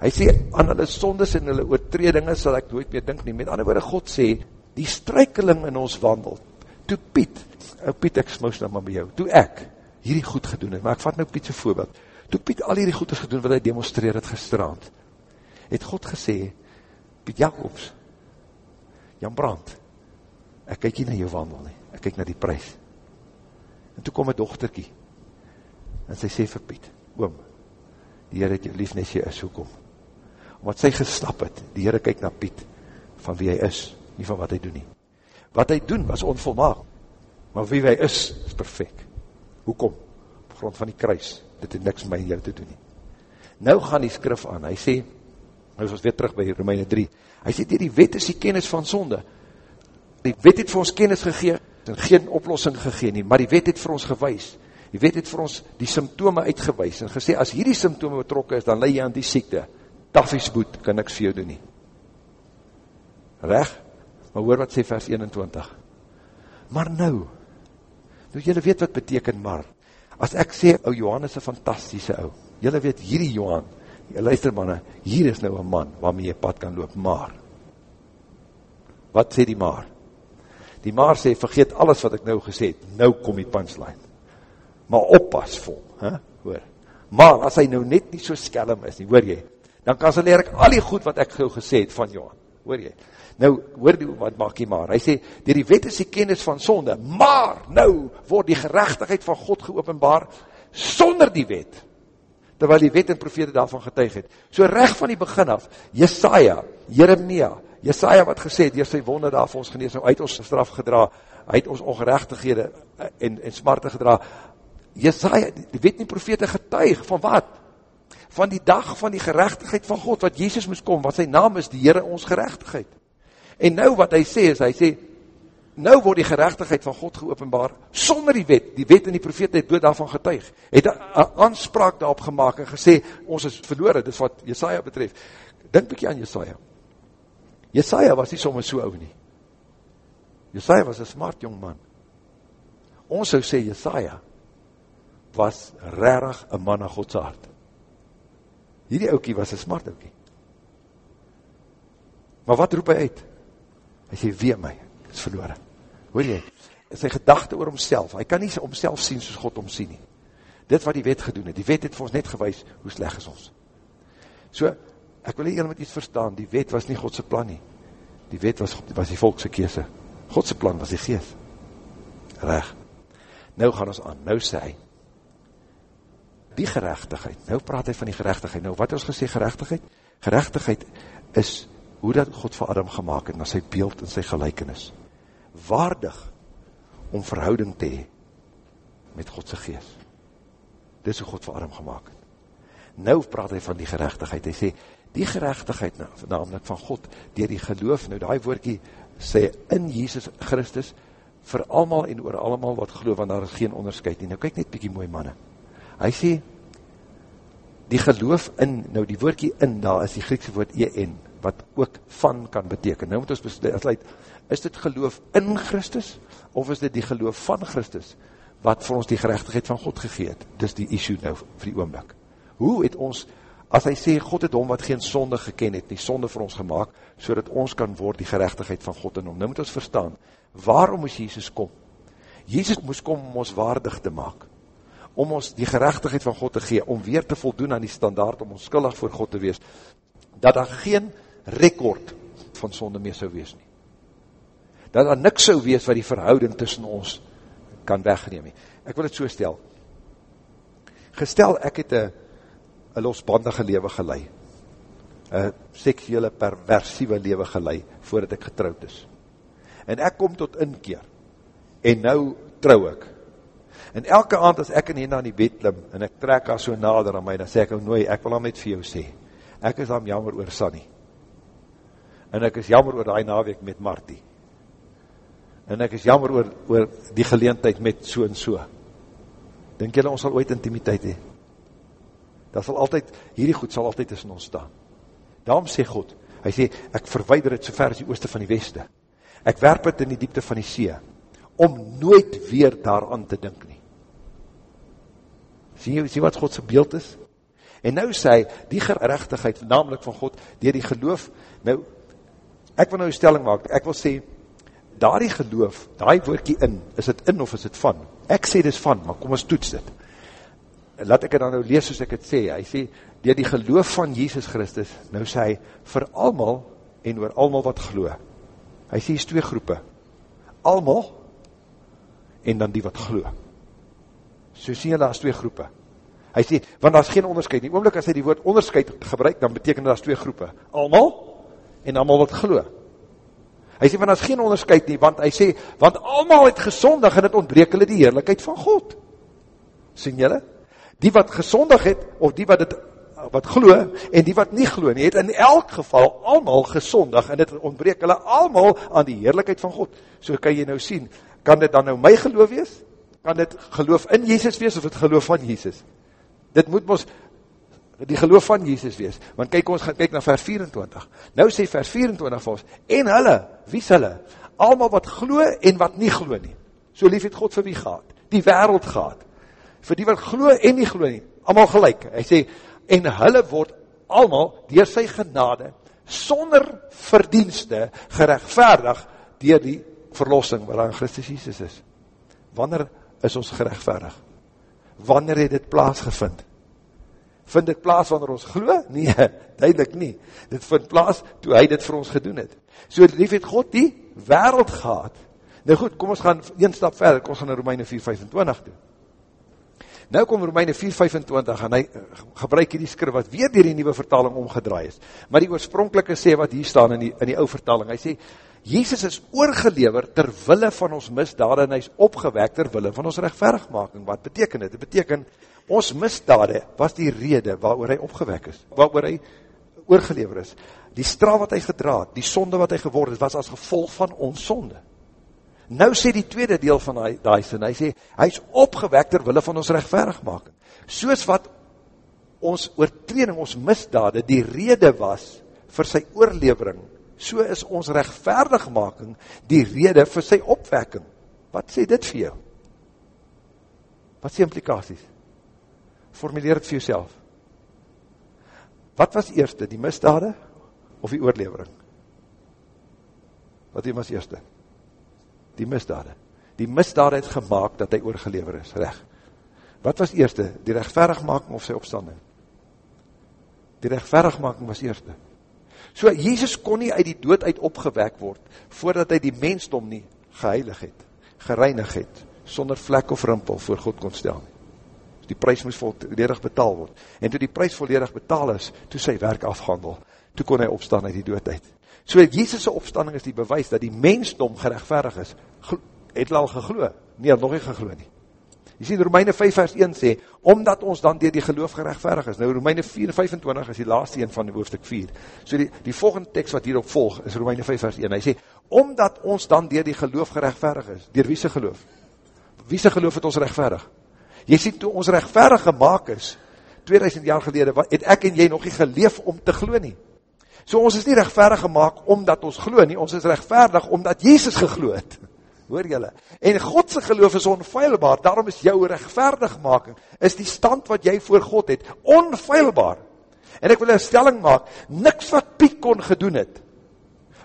Hy sê, aan hulle sondes en hulle oortredinge sal ek nooit meer dink nie. Met ander woorde, God sê, die struikeling in ons wandel, toe Piet, ou Piet, ek smous nou maar by jou, toe ek hierdie goed gedoen het, maar ek vat nou Piet sy voorbeeld, toe Piet al hierdie goeders gedoen wat hy demonstreer het gestraand, het God gesê, Piet Jacobs, Jan Brand, ek kyk nie na jou wandel nie, ek kyk na die prijs. En toe kom my dochterkie, en sy sê vir Piet, oom, die Heer het jou lief nes jy is, hoekom? Omdat sy gestap het, die Heer kyk na Piet, van wie hy is, nie van wat hy doen nie. Wat hy doen was onvolmaak, maar wie hy is, is perfect. Hoekom? Op grond van die kruis, dit het niks met jou te doen nie. Nou gaan die skrif aan, hy sê, nou is ons weer terug by Romeine 3, hy sê, die wet is die kennis van sonde, die wet het vir ons kennis gegeen, en geen oplossing gegeen nie, maar die wet het vir ons gewys, die wet het vir ons die symptome uitgewys, en gesê, as hierdie symptome betrokken is, dan leid jy aan die siekte, taffiesboed, kan niks vir jou doen nie. Reg? Maar hoor wat sê vers 21. Maar nou, nou jylle weet wat beteken maar, As ek sê, ou Johan is een fantastische ou, jylle weet, hierdie Johan, luister manne, hier is nou een man, waarmee jy pad kan loop, maar, wat sê die maar? Die maar sê, vergeet alles wat ek nou gesê het, nou kom die punchline, maar oppas vol, he? hoor, maar as hy nou net nie so skelm is nie, hoor jy, dan kan sy leer ek al die goed wat ek gauw gesê het van Johan, hoor jy, Nou, hoor die, wat maak hy maar? Hy sê, die, die wet is die kennis van sonde, maar nou word die gerechtigheid van God geopenbaar sonder die wet, terwyl die wet en profete daarvan getuig het. So recht van die begin af, Jesaja, Jeremia, Jesaja wat gesê het, die sy wonde daar vir ons genees, nou uit ons straf gedra, hy het ons ongerechtighede en, en smarte gedra, Jesaja, die weet nie profete getuig, van wat? Van die dag van die gerechtigheid van God, wat Jezus moest kom, wat sy naam is, die Heere ons gerechtigheid. En nou wat hy sê, is hy sê, nou word die gerechtigheid van God geopenbaar, sonder die wet, die wet en die profete het dood daarvan getuig, het een aanspraak daarop gemaakt en gesê, ons is verloren, dis wat Jesaja betref. Denk bykie aan Jesaja. Jesaja was nie soms so ou nie. Jesaja was een smart jong man. Ons sou sê, Jesaja was rarig een man aan Godse hart. Hierdie oukie was een smart oukie. Maar wat roep hy uit? Hy sê, wee my, ek is verloren. Hoor jy, sy gedachte oor homself, hy kan nie homself sien soos God omsien nie. Dit wat die wet gedoen het, die wet het vir ons net gewys, hoe sleg is ons. So, ek wil hier met iets verstaan, die wet was nie Godse plan nie. Die wet was, was die volkse kese. Godse plan was die geest. Reg. Nou gaan ons aan, nou sê hy, die gerechtigheid, nou praat hy van die gerechtigheid, nou wat ons gesê gerechtigheid? Gerechtigheid is hoe dat God vir Adam gemaakt het, na sy beeld en sy gelijkenis. Waardig om verhouding te hee met Godse geest. Dit is hoe God vir Adam gemaakt het. Nou praat hy van die gerechtigheid, hy sê, die gerechtigheid, namelijk van God, dier die geloof, nou die woordkie sê, in Jesus Christus, vir allemaal en oor allemaal wat geloof, want daar is geen onderscheid nie. Nou kyk net bykie mooi manne. Hy sê, die geloof in, nou die woordkie in, daar is die Griekse woord en, wat ook van kan beteken. Nou moet ons besluit, is dit geloof in Christus, of is dit die geloof van Christus, wat vir ons die gerechtigheid van God gegeet? Dis die issue nou vir die oomblik. Hoe het ons as hy sê, God het hom wat geen sonde geken het, die sonde vir ons gemaakt, so ons kan word die gerechtigheid van God in hom. Nou moet ons verstaan, waarom moes Jesus kom? Jesus moes kom om ons waardig te maak, om ons die gerechtigheid van God te gee, om weer te voldoen aan die standaard, om ons skuldig voor God te wees, dat daar geen rekord van sonde meer sou wees nie. Dat daar niks sou wees wat die verhouding tussen ons kan wegneem nie. Ek wil het so stel. Gestel, ek het een een losbandige lewe gelei, een seksuele perversieve lewe gelei, voordat ek getrouwd is. En ek kom tot inkeer, en nou trouw ek. En elke aand as ek in heen aan die bed klim, en ek trek haar so nader aan my, dan sê ek ou nooi, ek wil al met vir jou sê, ek is aan jammer oor Sanny, en ek is jammer oor die naweek met Marty, en ek is jammer oor, oor die geleentheid met so en so. Denk jylle ons sal ooit intimiteit hee? Dat sal altyd, hierdie goed sal altyd tussen ons staan. Daarom sê God, hy sê, ek verweider het so ver as die ooste van die weste. Ek werp het in die diepte van die see, om nooit weer daaraan te dink nie. Sien jy, sien wat Godse beeld is? En nou sê hy, die gerechtigheid, namelijk van God, dier die geloof, nou, ek wil nou een stelling maak, ek wil sê, daar die geloof, daar woordkie in, is het in of is het van? Ek sê dis van, maar kom ons toets dit laat ek het dan nou lees soos ek het sê, hy sê, dier die geloof van Jesus Christus, nou sê hy, vir almal en oor almal wat geloof, hy sê, is twee groepe, almal, en dan die wat geloof, so sê hy, daar is twee groepe, hy sê, want daar is geen onderscheid nie, oomlik as hy die woord onderscheid gebruik, dan beteken daar is twee groepe, almal, en almal wat geloof, hy sê, want daar is geen onderscheid nie, want hy sê, want almal het gezondig, en het ontbreek hulle die heerlijkheid van God, sien jylle, die wat gesondig het, of die wat het wat glo, en die wat nie glo nie, het in elk geval allemaal gesondig, en het ontbreek hulle allemaal aan die heerlijkheid van God. So kan jy nou sien, kan dit dan nou my geloof wees? Kan dit geloof in Jezus wees, of het geloof van Jezus? Dit moet ons die geloof van Jezus wees. Want kyk, ons gaan kyk na vers 24. Nou sê vers 24 vir ons, en hulle, wie is hulle? Allemaal wat glo en wat nie glo nie. So lief het God vir wie gaat? Die wereld gaat vir die wat glo en nie glo nie, allemaal gelijk. Hy sê, en hulle word allemaal dier sy genade, sonder verdienste, gerechtvaardig, dier die verlossing waarin Christus Jesus is. Wanneer is ons gerechtvaardig? Wanneer het dit plaasgevind? Vind dit plaas wanneer ons glo? Nee, *laughs* duidelik nie. Dit vind plaas toe hy dit vir ons gedoen het. So lief het God die wereld gehad. Nou goed, kom ons gaan een stap verder, kom ons gaan na Romeine 4, 25 toe. Nou kom Romeine 4:25 en hy eh, gebruik hierdie skrif wat weer deur die nuwe vertaling omgedraai is. Maar die oorspronklike sê wat hier staan in die in die ou vertaling. Hy sê Jezus is oorgelever terwille van ons misdade en hy is opgewek terwille van ons rechtverigmaking. Wat beteken dit? Dit beteken, ons misdade was die rede waarover hy opgewek is, waarover hy oorgelever is. Die straf wat hy gedraad, die sonde wat hy geword is, was as gevolg van ons sonde. Nou sê die tweede deel van die, die sin, hy sê, hy is opgewek terwille van ons rechtverigmaking. Soos wat ons oortreding, ons misdade, die rede was vir sy oorlevering, so is ons rechtvaardigmaking die rede vir sy opwekking. Wat sê dit vir jou? Wat sê implikaties? Formuleer het vir jouself. Wat was eerste, die misdade of die oorlevering? Wat was eerste? Die misdade. Die misdade het gemaakt dat hy oorgelever is, recht. Wat was eerste, die rechtverigmaking of sy opstanding? Die rechtverigmaking was eerste. So, Jezus kon nie uit die dood uit opgewek word, voordat hy die mensdom nie geheilig het, gereinig het, sonder vlek of rimpel voor God kon stel. Die prijs moes volledig betaal word. En toe die prijs volledig betaal is, toe sy werk afgehandel, toe kon hy opstaan uit die dood uit. So, Jezus' opstanding is die bewys dat die mensdom gerechtverig is, het al gegloe, nie, nog nie gegloe nie. Jy sien, Romeine 5 vers 1 sê, omdat ons dan dier die geloof gerechtverig is. Nou, Romeine 4 25 is die laatste een van die hoofdstuk 4. So die, die volgende tekst wat hierop volg, is Romeine 5 vers 1. Hy sê, omdat ons dan dier die geloof gerechtverig is. Dier wie se geloof? Wie se geloof het ons rechtverig? Jy sien, toe ons rechtverig gemaakt is, 2000 jaar gelede, het ek en jy nog nie geleef om te glo nie. So ons is nie rechtverig gemaakt omdat ons glo nie, ons is rechtverig omdat Jezus geglo het hoor jylle, en Godse geloof is onfeilbaar, daarom is jou rechtvaardigmaking, is die stand wat jy voor God het, onfeilbaar, en ek wil een stelling maak, niks wat Piet kon gedoen het,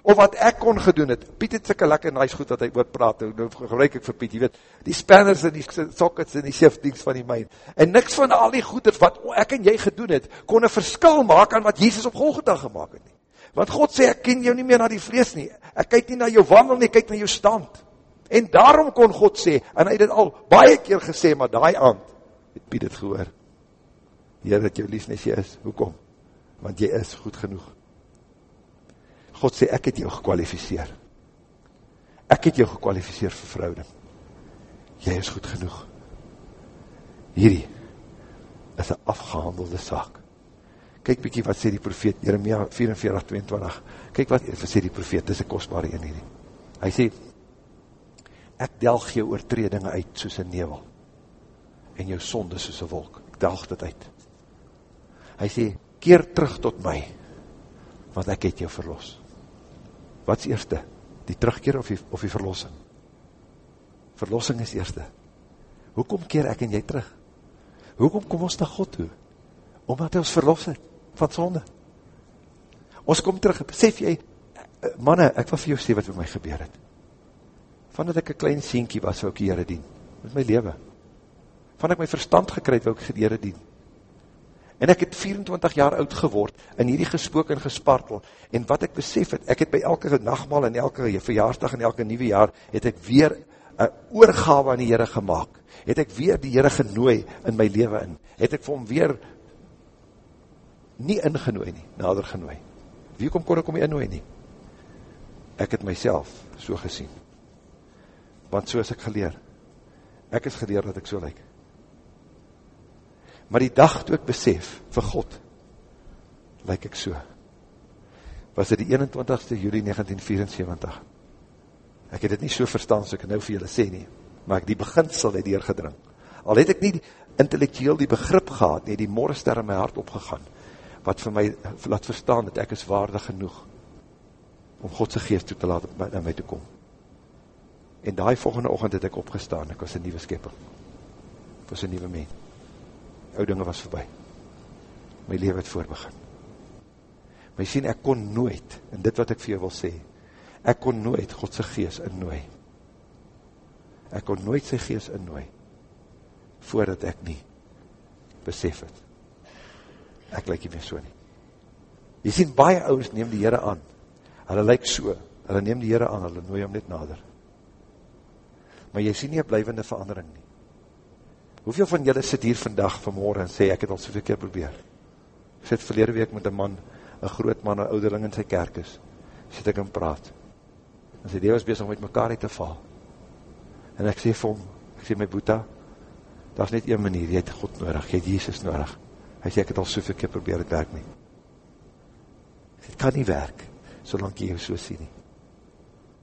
of wat ek kon gedoen het, Piet het sikke lekker nice goed wat hy oor praat, nou gebruik ek vir Piet, jy weet, die spanners en die sockets en die shiftings van die myn, en niks van al die goeders wat ek en jy gedoen het, kon een verskil maak aan wat Jesus op Golgotha gemaakt het nie. Want God sê, ek ken jou nie meer na die vlees nie, ek kyk nie na jou wandel nie, ek kyk na jou stand. En daarom kon God sê, en hy het al baie keer gesê, maar daai aand, het Piet het gehoor, Heer, dat jou lief nes jy is, hoekom? Want jy is goed genoeg. God sê, ek het jou gekwalificeer. Ek het jou gekwalificeer vir verhouding. Jy is goed genoeg. Hierdie is een afgehandelde saak. Kyk bykie wat sê die profeet, Jeremia 44, 22. Kyk wat sê die profeet, dit is een kostbare ene hierdie. Hy sê, ek delg jou oortredinge uit soos een nevel, en jou sonde soos een wolk, ek delg dit uit. Hy sê, keer terug tot my, want ek het jou verlos. Wat is eerste? Die terugkeer of die, of die verlossing? Verlossing is eerste. Hoekom keer ek en jy terug? Hoekom kom ons na God toe? Omdat hy ons verlos het van sonde. Ons kom terug, besef jy, eh, manne, ek wil vir jou sê wat met my gebeur het van dat ek een klein sienkie was, wou ek die Heere dien, met my leven, van ek my verstand gekryd, wou ek die Heere dien, en ek het 24 jaar oud geword, in hierdie gespook en gespartel, en wat ek besef het, ek het by elke nachtmaal, en elke verjaarsdag, en elke nieuwe jaar, het ek weer een oorgawe aan die Heere gemaakt, het ek weer die Heere genooi in my leven in, het ek vir hom weer nie ingenooi nie, nader genooi. Wie kom kon ek om my innooi nie? Ek het myself so gesien want so is ek geleer. Ek is geleer dat ek so lyk. Maar die dag toe ek besef, vir God, lyk ek so. Was dit die 21ste juli 1974. Ek het dit nie so verstaan, so ek nou vir julle sê nie, maar ek die beginsel het doorgedring. Al het ek nie intellectueel die begrip gehad, nie die morgenster in my hart opgegaan, wat vir my laat verstaan, dat ek is waardig genoeg, om Godse geest toe te laat in my te kom. En daai volgende oggend het ek opgestaan, ek was 'n nuwe skepper. Ek was 'n nuwe mens. Ou dinge was verby. My lewe het voorbegin. My sien ek kon nooit, en dit wat ek vir jou wil sê, ek kon nooit God se gees innooi. Ek kon nooit sy gees innooi voordat ek nie besef het. Ek lyk nie meer so nie. Jy sien baie ouens neem die Here aan. Hulle lyk so. Hulle neem die Here aan, hulle nooi hom net nader maar jy sien nie een blijvende verandering nie. Hoeveel van julle sit hier vandag, vanmorgen, en sê, ek het al soveel keer probeer. Ek sit verlede week met een man, een groot man, een ouderling in sy kerk is, sit ek en praat. en sy lewe is bezig om met mekaar uit te val. En ek sê vir hom, ek sê my boeta, daar is net een manier, jy het God nodig, jy het Jesus nodig. Hy sê, ek het al soveel keer probeer, het werk nie. Het kan nie werk, solang jy jou so sien nie.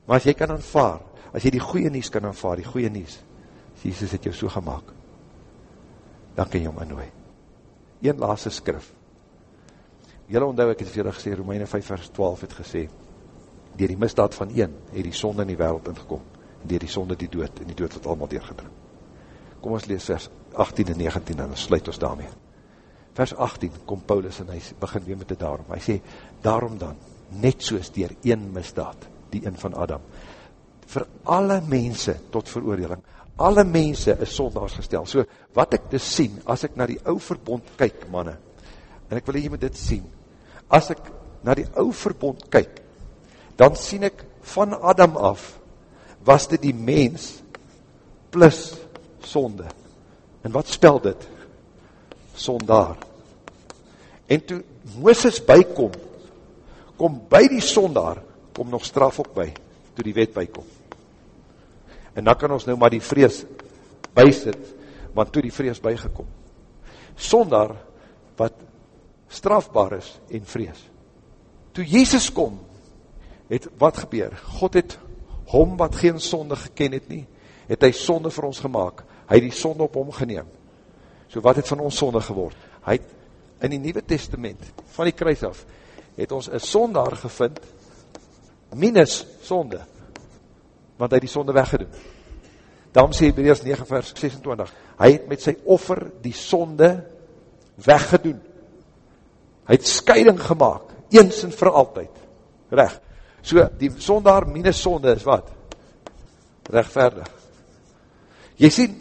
Maar as jy kan aanvaar, as jy die goeie nies kan aanvaar, die goeie nies, Jesus het jou so gemaakt, dan kan jy hom inhooi. Een laatste skrif. Julle onthou ek het vir julle gesê, Romeine 5 vers 12 het gesê, dier die misdaad van een, het die sonde in die wereld ingekom, en dier die sonde die dood, en die dood het allemaal deurgedring. Kom ons lees vers 18 en 19, en dan sluit ons daarmee. Vers 18 kom Paulus, en hy begin weer met die daarom. Hy sê, daarom dan, net soos dier een misdaad, die een van Adam, vir alle mense tot veroordeling, alle mense is sondags gestel. So, wat ek dus sien, as ek na die ou verbond kyk, manne, en ek wil hier met dit sien, as ek na die ou verbond kyk, dan sien ek van Adam af, was dit die mens plus sonde. En wat spel dit? Sondaar. En toe Mooses bykom, kom by die sondaar, kom nog straf ook by, toe die wet bykom. En dan kan ons nou maar die vrees bysit, want toe die vrees bygekom. Sonder wat strafbaar is en vrees. Toe Jezus kom, het wat gebeur? God het hom wat geen sonde geken het nie, het hy sonde vir ons gemaakt. Hy het die sonde op hom geneem. So wat het van ons sonde geword? Hy het in die Nieuwe Testament, van die kruis af, het ons een sondaar gevind, minus sonde want hy die sonde weggedoen. Daarom sê Hebreus 9 vers 26, hy het met sy offer die sonde weggedoen. Hy het scheiding gemaakt, eens en vir altyd. Recht. So, die sondaar minus sonde is wat? Rechtverdig. Jy sien,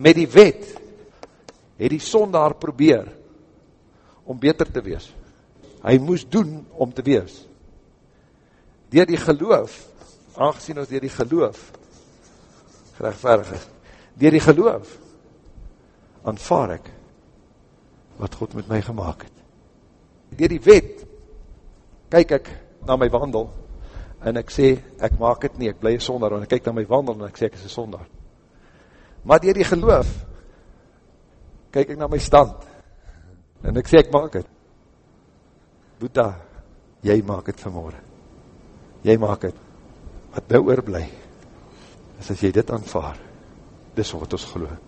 met die wet, het die sondaar probeer, om beter te wees. Hy moes doen, om te wees. Door die geloof, aangezien ons dier die geloof gerechtvaardig is, dier die geloof aanvaar ek wat God met my gemaakt het. Dier die wet kyk ek na my wandel en ek sê, ek maak het nie, ek bly sonder, en ek kyk na my wandel en ek sê, ek is sonder. Maar dier die geloof kyk ek na my stand en ek sê, ek maak het. Boeta, jy maak het vanmorgen. Jy maak het wat nou oorblij, is as jy dit aanvaar, dis wat ons geloof.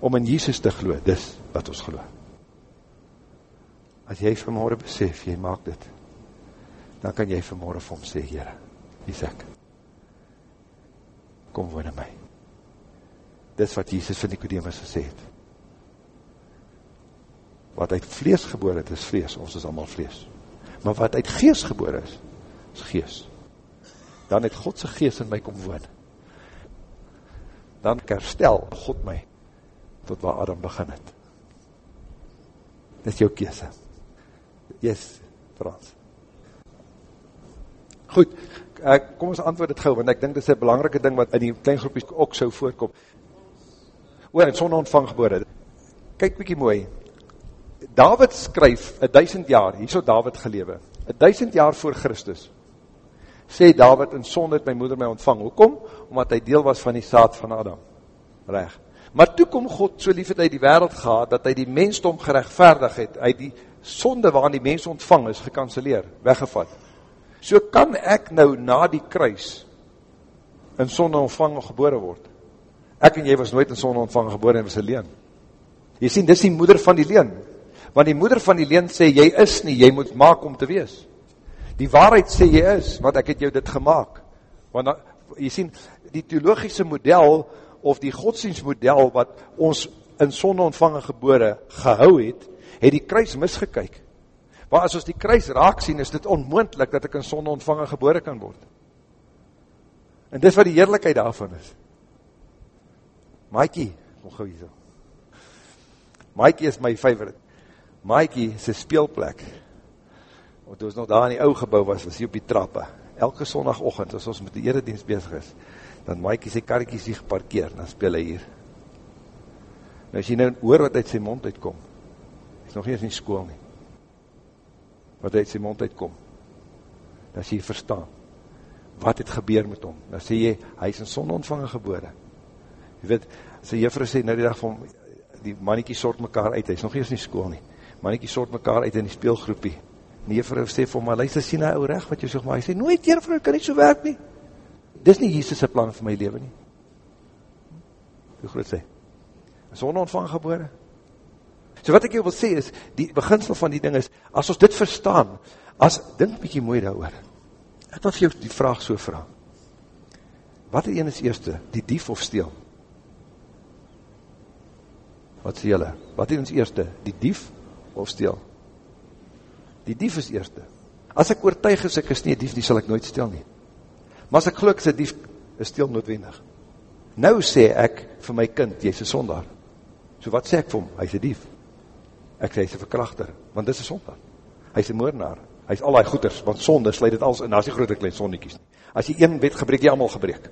Om in Jesus te geloof, dis wat ons geloof. As jy vanmorgen besef, jy maak dit, dan kan jy vanmorgen vir hom sê, Heere, hier ek, kom woon in my. Dis wat Jesus van Nicodemus gesê het. Wat uit vlees geboor het, is vlees, ons is allemaal vlees. Maar wat uit gees geboor is, is gees dan het Godse geest in my kom woon. Dan kerstel God my tot waar Adam begin het. Dit is jou kese. Yes, Frans. Goed, kom ons antwoord het gauw, want ek dink dit is een belangrike ding wat in die klein groepies ook so voorkom. O, en sonne ontvang geboorde. Kijk bykie mooi. David skryf, een duisend jaar, hier so David gelewe, een duisend jaar voor Christus, sê David, in sonde het my moeder my ontvang. Hoekom? Omdat hy deel was van die saad van Adam. Reg. Maar toe kom God so lief het hy die wereld gehad, dat hy die mensdom gerechtvaardig het, hy die sonde waarin die mens ontvang is, gekanceleer, weggevat. So kan ek nou na die kruis in sonde ontvang gebore word. Ek en jy was nooit in sonde ontvang gebore en was een leen. Jy sien, dis die moeder van die leen. Want die moeder van die leen sê, jy is nie, jy moet maak om te wees. Die waarheid sê jy is, want ek het jou dit gemaakt. Want jy sien, die theologische model, of die godsdienstmodel, wat ons in sonde ontvangen gebore gehou het, het die kruis misgekyk. Maar as ons die kruis raak sien, is dit onmoendlik dat ek in sonde ontvangen gebore kan word. En dis wat die heerlijkheid daarvan is. Maakie, kom gauw hier so. Maakie is my favorite. Maakie is een speelplek want ons nog daar in die ou gebouw was, was hier op die trappe, elke sondagochtend, as ons met die eredienst bezig is, dan Maakie sy karkies hier geparkeer, dan speel hy hier. Nou as jy nou hoor wat uit sy mond uitkom, is nog eens nie skool nie, wat uit sy mond uitkom, dan as jy verstaan, wat het gebeur met hom? Nou sê jy, hy is in sonde ontvangen gebore. Jy weet, sy juffrou sê nou die dag van, die mannetjie sort mekaar uit, hy is nog nie school nie, mannetjie sort mekaar uit in die speelgroepie, en die juffrou sê vir my, luister, sien hy ou recht wat jy zeg, maar hy sê, nooit juffrou, kan nie so werk nie, dis nie Jesus' plan vir my leven nie, hoe groot sê, sonde ontvangen gebore, so wat ek jou wil sê is, die beginsel van die ding is, as ons dit verstaan, as, dink bykie mooi daar oor, ek wil vir jou die vraag so vraag, wat die een is eerste, die dief of steel, Wat sê julle? Wat is ons eerste? Die dief of steel? Die dief is eerste. As ek oortuig is ek is nie dief nie, sal ek nooit steel nie. Maar as ek geluk is, dief is steel noodwendig. Nou sê ek vir my kind, jy is een sondaar. So wat sê ek vir hom? Hy is een dief. Ek sê, hy is een verkrachter, want dit is een sondaar. Hy is een moordenaar. Hy is al die goeders, want sonde sluit dit alles in, as die grote klein sondekies nie. As jy een wet gebreek, jy allemaal gebreek.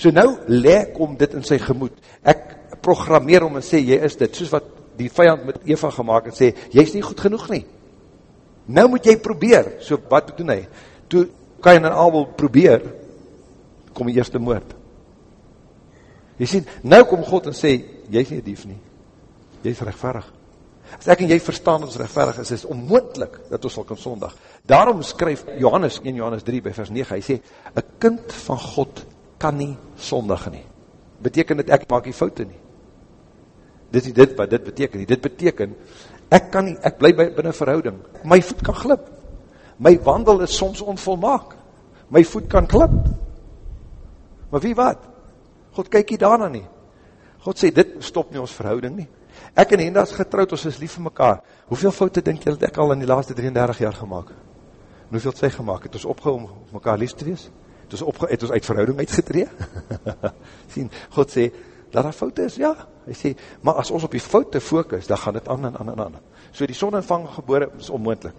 So nou lek om dit in sy gemoed. Ek programmeer om en sê, jy is dit, soos wat die vijand met Eva gemaakt en sê, jy is nie goed genoeg nie. Nou moet jy probeer, so wat doen hy? Toe kan en Abel probeer, kom die eerste moord. Jy sien, nou kom God en sê, jy is nie dief nie, jy is rechtvaardig. As ek en jy verstaan ons rechtvaardig is, is onmoendlik dat ons al kan sondag. Daarom skryf Johannes, 1 Johannes 3 by vers 9, hy sê, een kind van God kan nie sondig nie. Beteken dit ek maak die foute nie. Dit is dit wat dit beteken nie. Dit beteken, ek kan nie, ek bly binnen verhouding. My voet kan glip. My wandel is soms onvolmaak. My voet kan glip. Maar wie wat? God kyk nie daarna nie. God sê, dit stop nie ons verhouding nie. Ek en Henda is getrouwd, ons is lief vir mekaar. Hoeveel foute denk jy dat ek al in die laatste 33 jaar gemaakt? En hoeveel het sy gemaakt? Het ons opgehou om mekaar lief te wees? Het ons, opge het ons uit verhouding uitgetree? *laughs* Sien, God sê, dat daar foute is, ja. Hy sê, maar as ons op die foute focus, dan gaan het aan en aan en aan. So die sonenvang gebore is onmoendlik.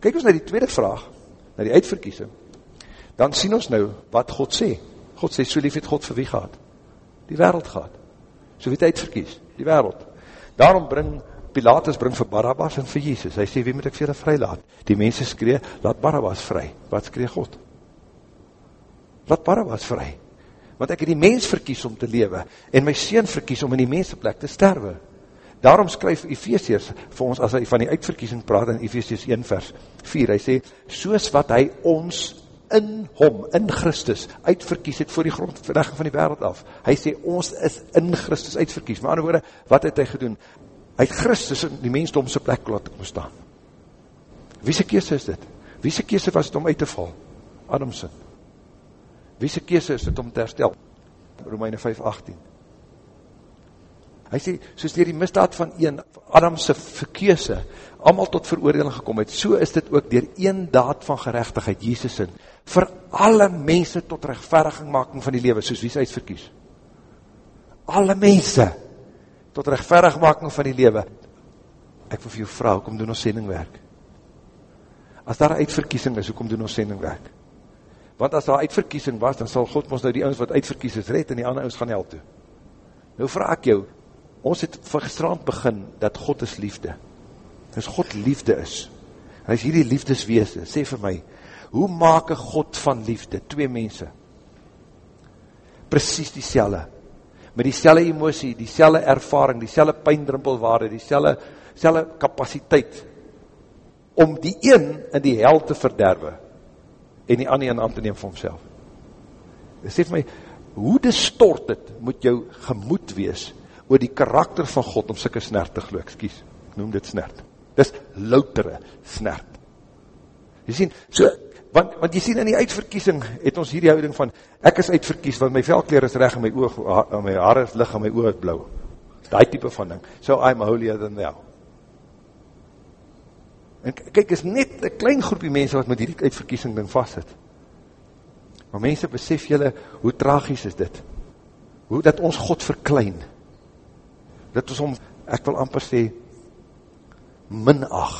Kijk ons na die tweede vraag, na die uitverkiesing, dan sien ons nou wat God sê. God sê, so lief het God vir wie gehad? Die wereld gehad. So wie het uitverkies? Die wereld. Daarom bring Pilatus bring vir Barabbas en vir Jesus. Hy sê, wie moet ek vir julle vry laat? Die mense skree, laat Barabbas vry. Wat skree God? Laat Barabbas vry want ek het die mens verkies om te lewe, en my sien verkies om in die menseplek te sterwe. Daarom skryf Ephesians vir ons, as hy van die uitverkiesing praat, in Ephesians 1 vers 4, hy sê, soos wat hy ons in hom, in Christus, uitverkies het voor die grondverlegging van die wereld af. Hy sê, ons is in Christus uitverkies. Maar ander woorde, wat het hy gedoen? Hy het Christus in die mensdomse plek laat bestaan. Wie se kese is dit? Wie se kese was het om uit te val? Adamson. Wie se keuse is dit om te herstel? Romeine 5:18. Hy sê soos deur die misdaad van een Adam se verkeuse almal tot veroordeling gekom het, so is dit ook deur een daad van geregtigheid Jesus se vir alle mense tot regverdiging making van die lewe, soos wie se uitverkies. Alle mense tot regverdiging making van die lewe. Ek wil vir jou vra, hoekom doen ons sendingwerk? As daar 'n uitverkiesing is, hoekom doen ons sendingwerk? Want as daar uitverkiesing was, dan sal God ons nou die ons wat uitverkies is red, en die ander ons gaan hel toe. Nou vraag ek jou, ons het gestrand begin, dat God is liefde, as God liefde is, en as hierdie liefdesweese, sê vir my, hoe maak een God van liefde, twee mense, precies die selle, met die selle emosie, die selle ervaring, die selle pijndrimpelwaarde, die selle, selle kapasiteit, om die een in die hel te verderwe, en die ander een aan te neem vir homself. Dit sê vir my, hoe distort het moet jou gemoed wees oor die karakter van God om sikke snert te geloof, excuse, ek noem dit snert. Dit is loutere snert. Jy sien, so, want, want jy sien in die uitverkiesing het ons hierdie houding van, ek is uitverkies, want my velkleer is reg en my oog, en my haar is lig en my oog is blauw. Die type van ding. So I'm holier than thou. En kyk, is net een klein groepie mense wat met hierdie uitverkiesing ding vast het. Maar mense besef julle, hoe tragies is dit? Hoe dat ons God verklein. Dat ons om, ek wil amper sê, minag.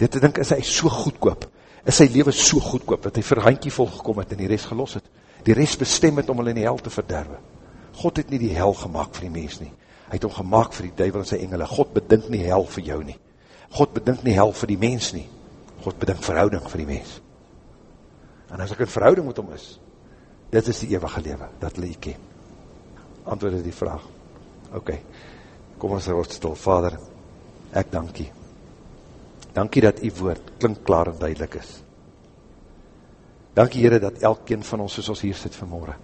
Dit te dink, is hy so goedkoop. Is sy leven so goedkoop, dat hy vir handkie volgekom het en die rest gelos het. Die rest bestem het om hulle in die hel te verderwe. God het nie die hel gemaakt vir die mens nie. Hy het hom gemaakt vir die duivel en sy engele. God bedink nie hel vir jou nie. God bedink nie hel vir die mens nie. God bedink verhouding vir die mens. En as ek in verhouding met hom is, dit is die eeuwige lewe, dat hulle jy ken. Antwoord die vraag. Ok, kom ons word stil. Vader, ek dankie. Dankie dat die woord klink klaar en duidelik is. Dankie Heere dat elkeen van ons, soos ons hier sit vanmorgen,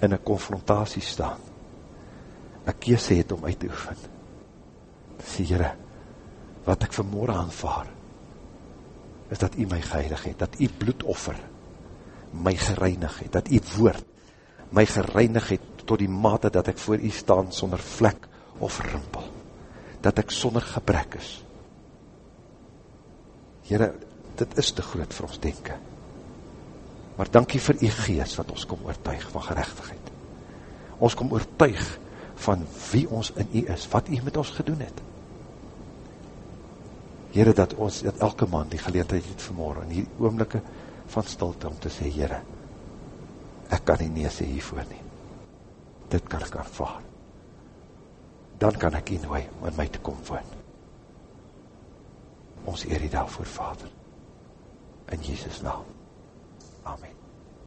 in een confrontatie staan, een kees het om uit te oefen. Sê Heere, wat ek vanmorgen aanvaar, is dat u my geheilig het, dat u bloedoffer my gereinig het, dat u woord my gereinig het tot die mate dat ek voor u staan sonder vlek of rimpel, dat ek sonder gebrek is. Heren, dit is te groot vir ons denken. Maar dankie vir u gees wat ons kom oortuig van gerechtigheid. Ons kom oortuig van wie ons in u is, wat u met ons gedoen het. Heere, dat ons, dat elke man die geleentheid het vanmorgen, in die oomlikke van stilte om te sê, Heere, ek kan nie nee sê hiervoor nie. Dit kan ek aanvaar. Dan kan ek nie nooi om in my te kom woon. Ons eer die daarvoor, Vader. In Jesus naam.